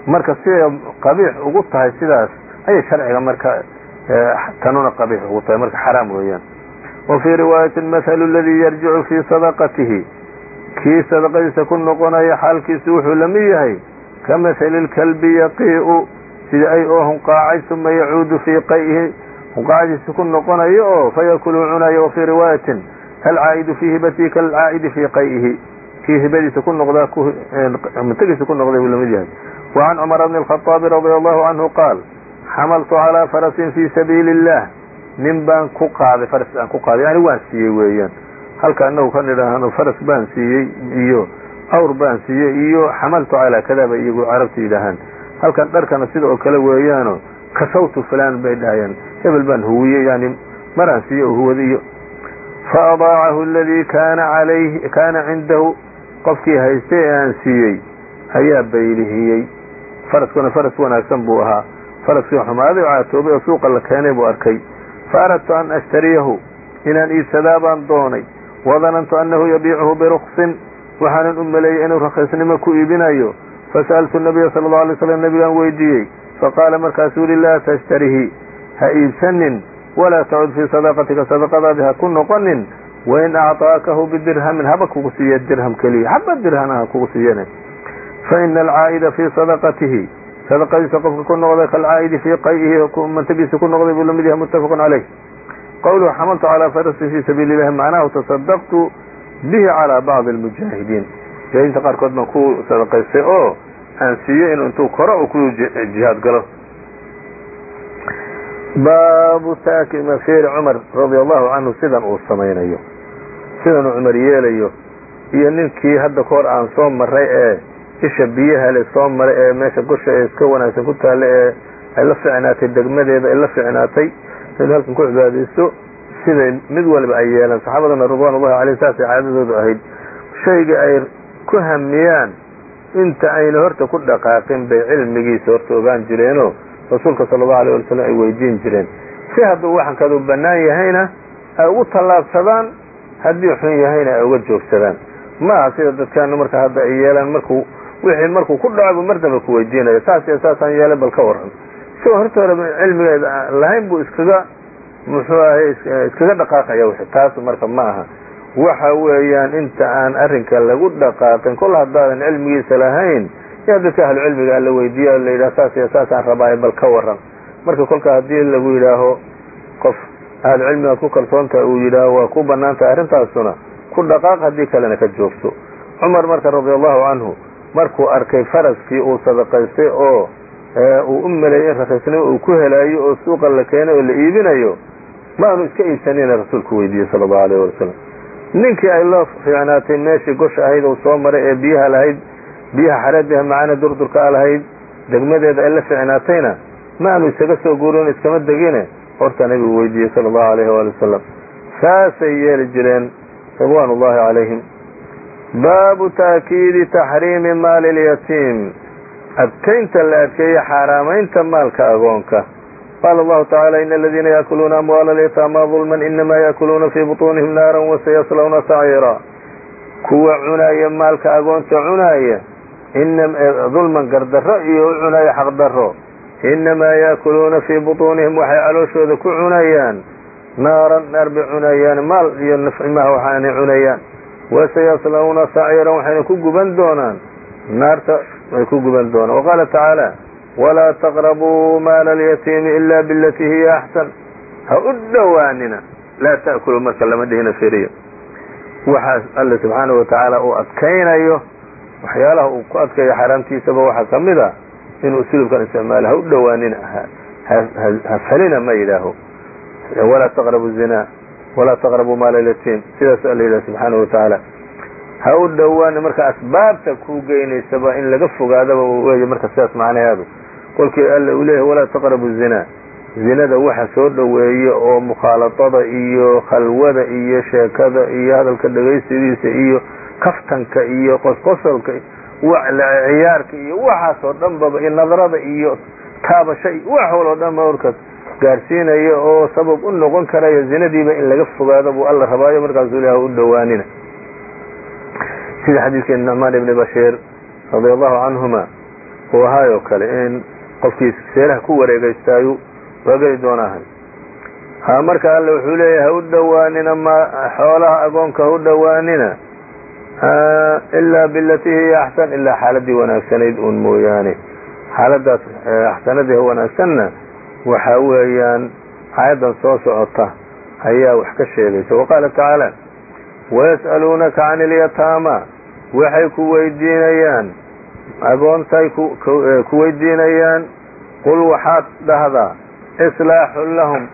Marka siday qabiix ugu tahay sidaas ayay sharciga marka tanuna qabiix ugu tahay marka xaraam weeyaan. Wa fii riwaayati mathalu ladii yarjicu fii sadaqatihi. Kii sadaqadiisa ku noqonaya xaalkiisu wuxuu la yahay ka mathali lkalbi yaqii'u. Sida ay oo hunqaacay uma yacuudu fii qay'ihi. Hunqaacadiisa ku noqonayo oo fayakulu cunayo wa fii riwaayatin alcaa'idu fii hibatii kalcaa'idi fii qay'ihi kii hibadiisa ku noqdaa matagiisa ku noqday buu la mid yahay wa can cumar bni alkhaaabi radia allahu canhu qaal xamaltu calaa farasin fii sabiili illah nin baan ku qaaday faras aan ku qaaday yani waan siiyey weeyaan halka anagu ka nidhaahno faras baan siiyey iyo awr baan siiyey iyo xamaltu calaa kada bay iyagu carabta yidhaahaan halkan dharkana sida oo kale weeyaano kasawtu fulan bay dhahayaan hebel baan huwiyey yani maraan siiyey oo huwada iyo faadaacahu aladii kaana cindahu qofkii haystay ee aan siiyey ayaa baylihiyey faraskuna faras wanaagsan buu ahaa faraskii xumaaday oo caatoobay oo suuqa la keenay buu arkay fa aradtu an ashtariyahu inaan iibsadaa baan doonay wadanantu annahu yabiicuhu biruksin waxaanan u maleeyey inuu rakhiisnimo ku iibinayo fasa'altu nabiya sala allau alay slam nabigaan weydiiyey faqaala markaasuu yihi laa tashtarihi ha iibsanin walaa tacud fii sadaqatika sadaqadaadi ha ku noqonin wain acطaakahu bidirhamin haba kugu siiya dirham keliya haba dirhana ha kugu siiyane faina alcaa'ida fii sadaqatihi sadaqadiisa qofka ku noqday kalcaa'idi fii qay'ihi mantagiisa ku noqday buu la mid yahay muttafaqun caleyh qowluhu xamaltu calaa farasin fii sabiili illahi macnahu tasadaqtu bihi calaa bacdi almujaahidiin mujaahidiinta qaarkood baan ku sadaqaystay oo aan siiyo inuu intuu koro uu ku jihaad galo baabu taakimafeeri cumar radia allahu canhu sidan uu samaynayo sidanuu cumar yeelayo iyo ninkii hadda ka hor aan soo maray ee isha biyaha le soo maray ee meesha gosha ee iska wanaagsan ku taalla ee ay la ficnaatay degmadeeda ay la ficnaatay inu halkan ku cibaadaysto siday mid waliba ay yeelaan. Saxaabadana ridwaan ullahi caleyh saasay caadadoodu ahayd. Shayga ay ku hamiyaan inta ayna horta ku dhaqaaqin bay cilmigiisa horta ogaan jireenoo rasuulka sala allahu alay wala slam ay weydiin jireen. Si hadduu waxankadu bannaan yahayna ay ugu tallaabsadaan haddii xun yahayna ay uga joogsadaan. Maaha sida dadkaanu marka hadda ay yeelaan markuu wixii markuu ku dhaco buu mar damba ku weydiinaya. Saas iyo saasaan yeelay bal ka warran. Isagoo horta hore cilmigeeda lahayn buu iskaga muxuu ahay iskaga dhaqaaqaya wixii. Taas marka ma aha. Waxa weeyaan inta aan arrinka lagu dhaqaaqin kol haddaadan cilmigiisa lahayn yaa dadka ahlu cilmiga la weydiiya o la yidhaha saas saasaan rabaayo bal ka warran. Marka kolka haddii lagu yidhaaho qof ahlu cilmigaad ku kalsoontaha uu yidhaaho waa ku bannaan tahay arrintaasuna ku dhaqaaq haddii kalena ka joogto. Cumar marka radia allahu canhu markuu arkay faraskii uu sadaqaystay oo uu u maleeyey in rakhiisnimo uu ku helaayo oo suuqa la keenay oo la iibinayo ma aanu iska iibsanina rasuulku weydiiyey sala allahu alayh wasalam ninkii ay loo fiicnaatay meeshii gosha ahayd uu soo maray ee biyaha lahayd biyaha xareedbiha macaana durdurkaa lahayd degmadeeda ay la ficnaatayna ma aanu isaga soo guurin iskama degine. Horta nabigu weydiiyey sala allahu alayhi waali wasalam saasay yeeli jireen ridwaan ullahi calayhim baabu taakiidi taxriimi maali lyatiim adkaynta la adkeeye xaaraamaynta maalka agoonka. Qaala allahu tacala ina aladiina yaakuluuna amwaala alyataama dulman inama yaakuluuna fii butuunihim naaran wasayaslawna saciira kuwa cunaaya maalka agoonta cunaaya dulman gardarro iyo u cunaaya xaqdarro inamaa yaakuluuna fii butuunihim waxay calooshooda ku cunayaan naaran naar bay cunayaan maal iyo nafcimaha waxaanay cunayaan wasayaslawna saciiran waxayna ku guban doonaan naarta ay ku guban doonaan waqaala tacaala walaa taqrabuu maala alyatiimi ila bilatii hiya axsan ha u dhowaanina laa ta'kulu marka lama dhihina firiyo waxaas alle subxaanahu watacaala uu adkaynayo waxyaalaha uu ku adkayo xaaraamtiisaba waxaa ka mid a inuu uslubkan isticmaalo ha u dhowaanina ha falina ma yidhaaho. Walaa taqrabu zina walaa taqrabuu maala alyatiim sidaas alla yidhaha subxaanahu watacaala ha u dhowaan marka asbaabta ku geynaysaba in laga fogaadaba weeye marka sidaas macnaheedu. Kolkii alla uu leeyahay walaa taqrabu zina. Zinada waxa soo dhoweeya oo mukhaaladada iyo khalwada iyo sheekada iyo hadalka dhegaysigiisa iyo kaftanka iyo qosqosolka ciyaarka iyo waxaasoo dhan baba iyo nadarada iyo taabasho iyo wax waloo dhan ba markaas gaarsiinaya oo sabab u noqon karaya zinadiiba in laga fogaado buu alla rabaayo markaasuu ilaah u dhowaanina. Sida xadiidkii nucmaan ibni bashiir radia allahu canhuma uu ahaayoo kale in qofkii seeraha ku wareegaystaayu waa geli doonaahay ha marka alle wuxuu leeyahay ha u dhowaanina ma xoolaha agoonka ha u dhowaanina ilaa bilatii hiya axsan ilaa xaaladii wanaagsanayd uun mooyaane. Xaaladaas axsanadii wanaagsanna waxa weeyaan aayaddan soo socota ayaa wax ka sheegaysa. Waqaala tacaala wayas'aluunaka can ilyataama waxay ku weydiinayaan agoontay ku weydiinayaan qul waxaad dhahdaa islaaxun lahum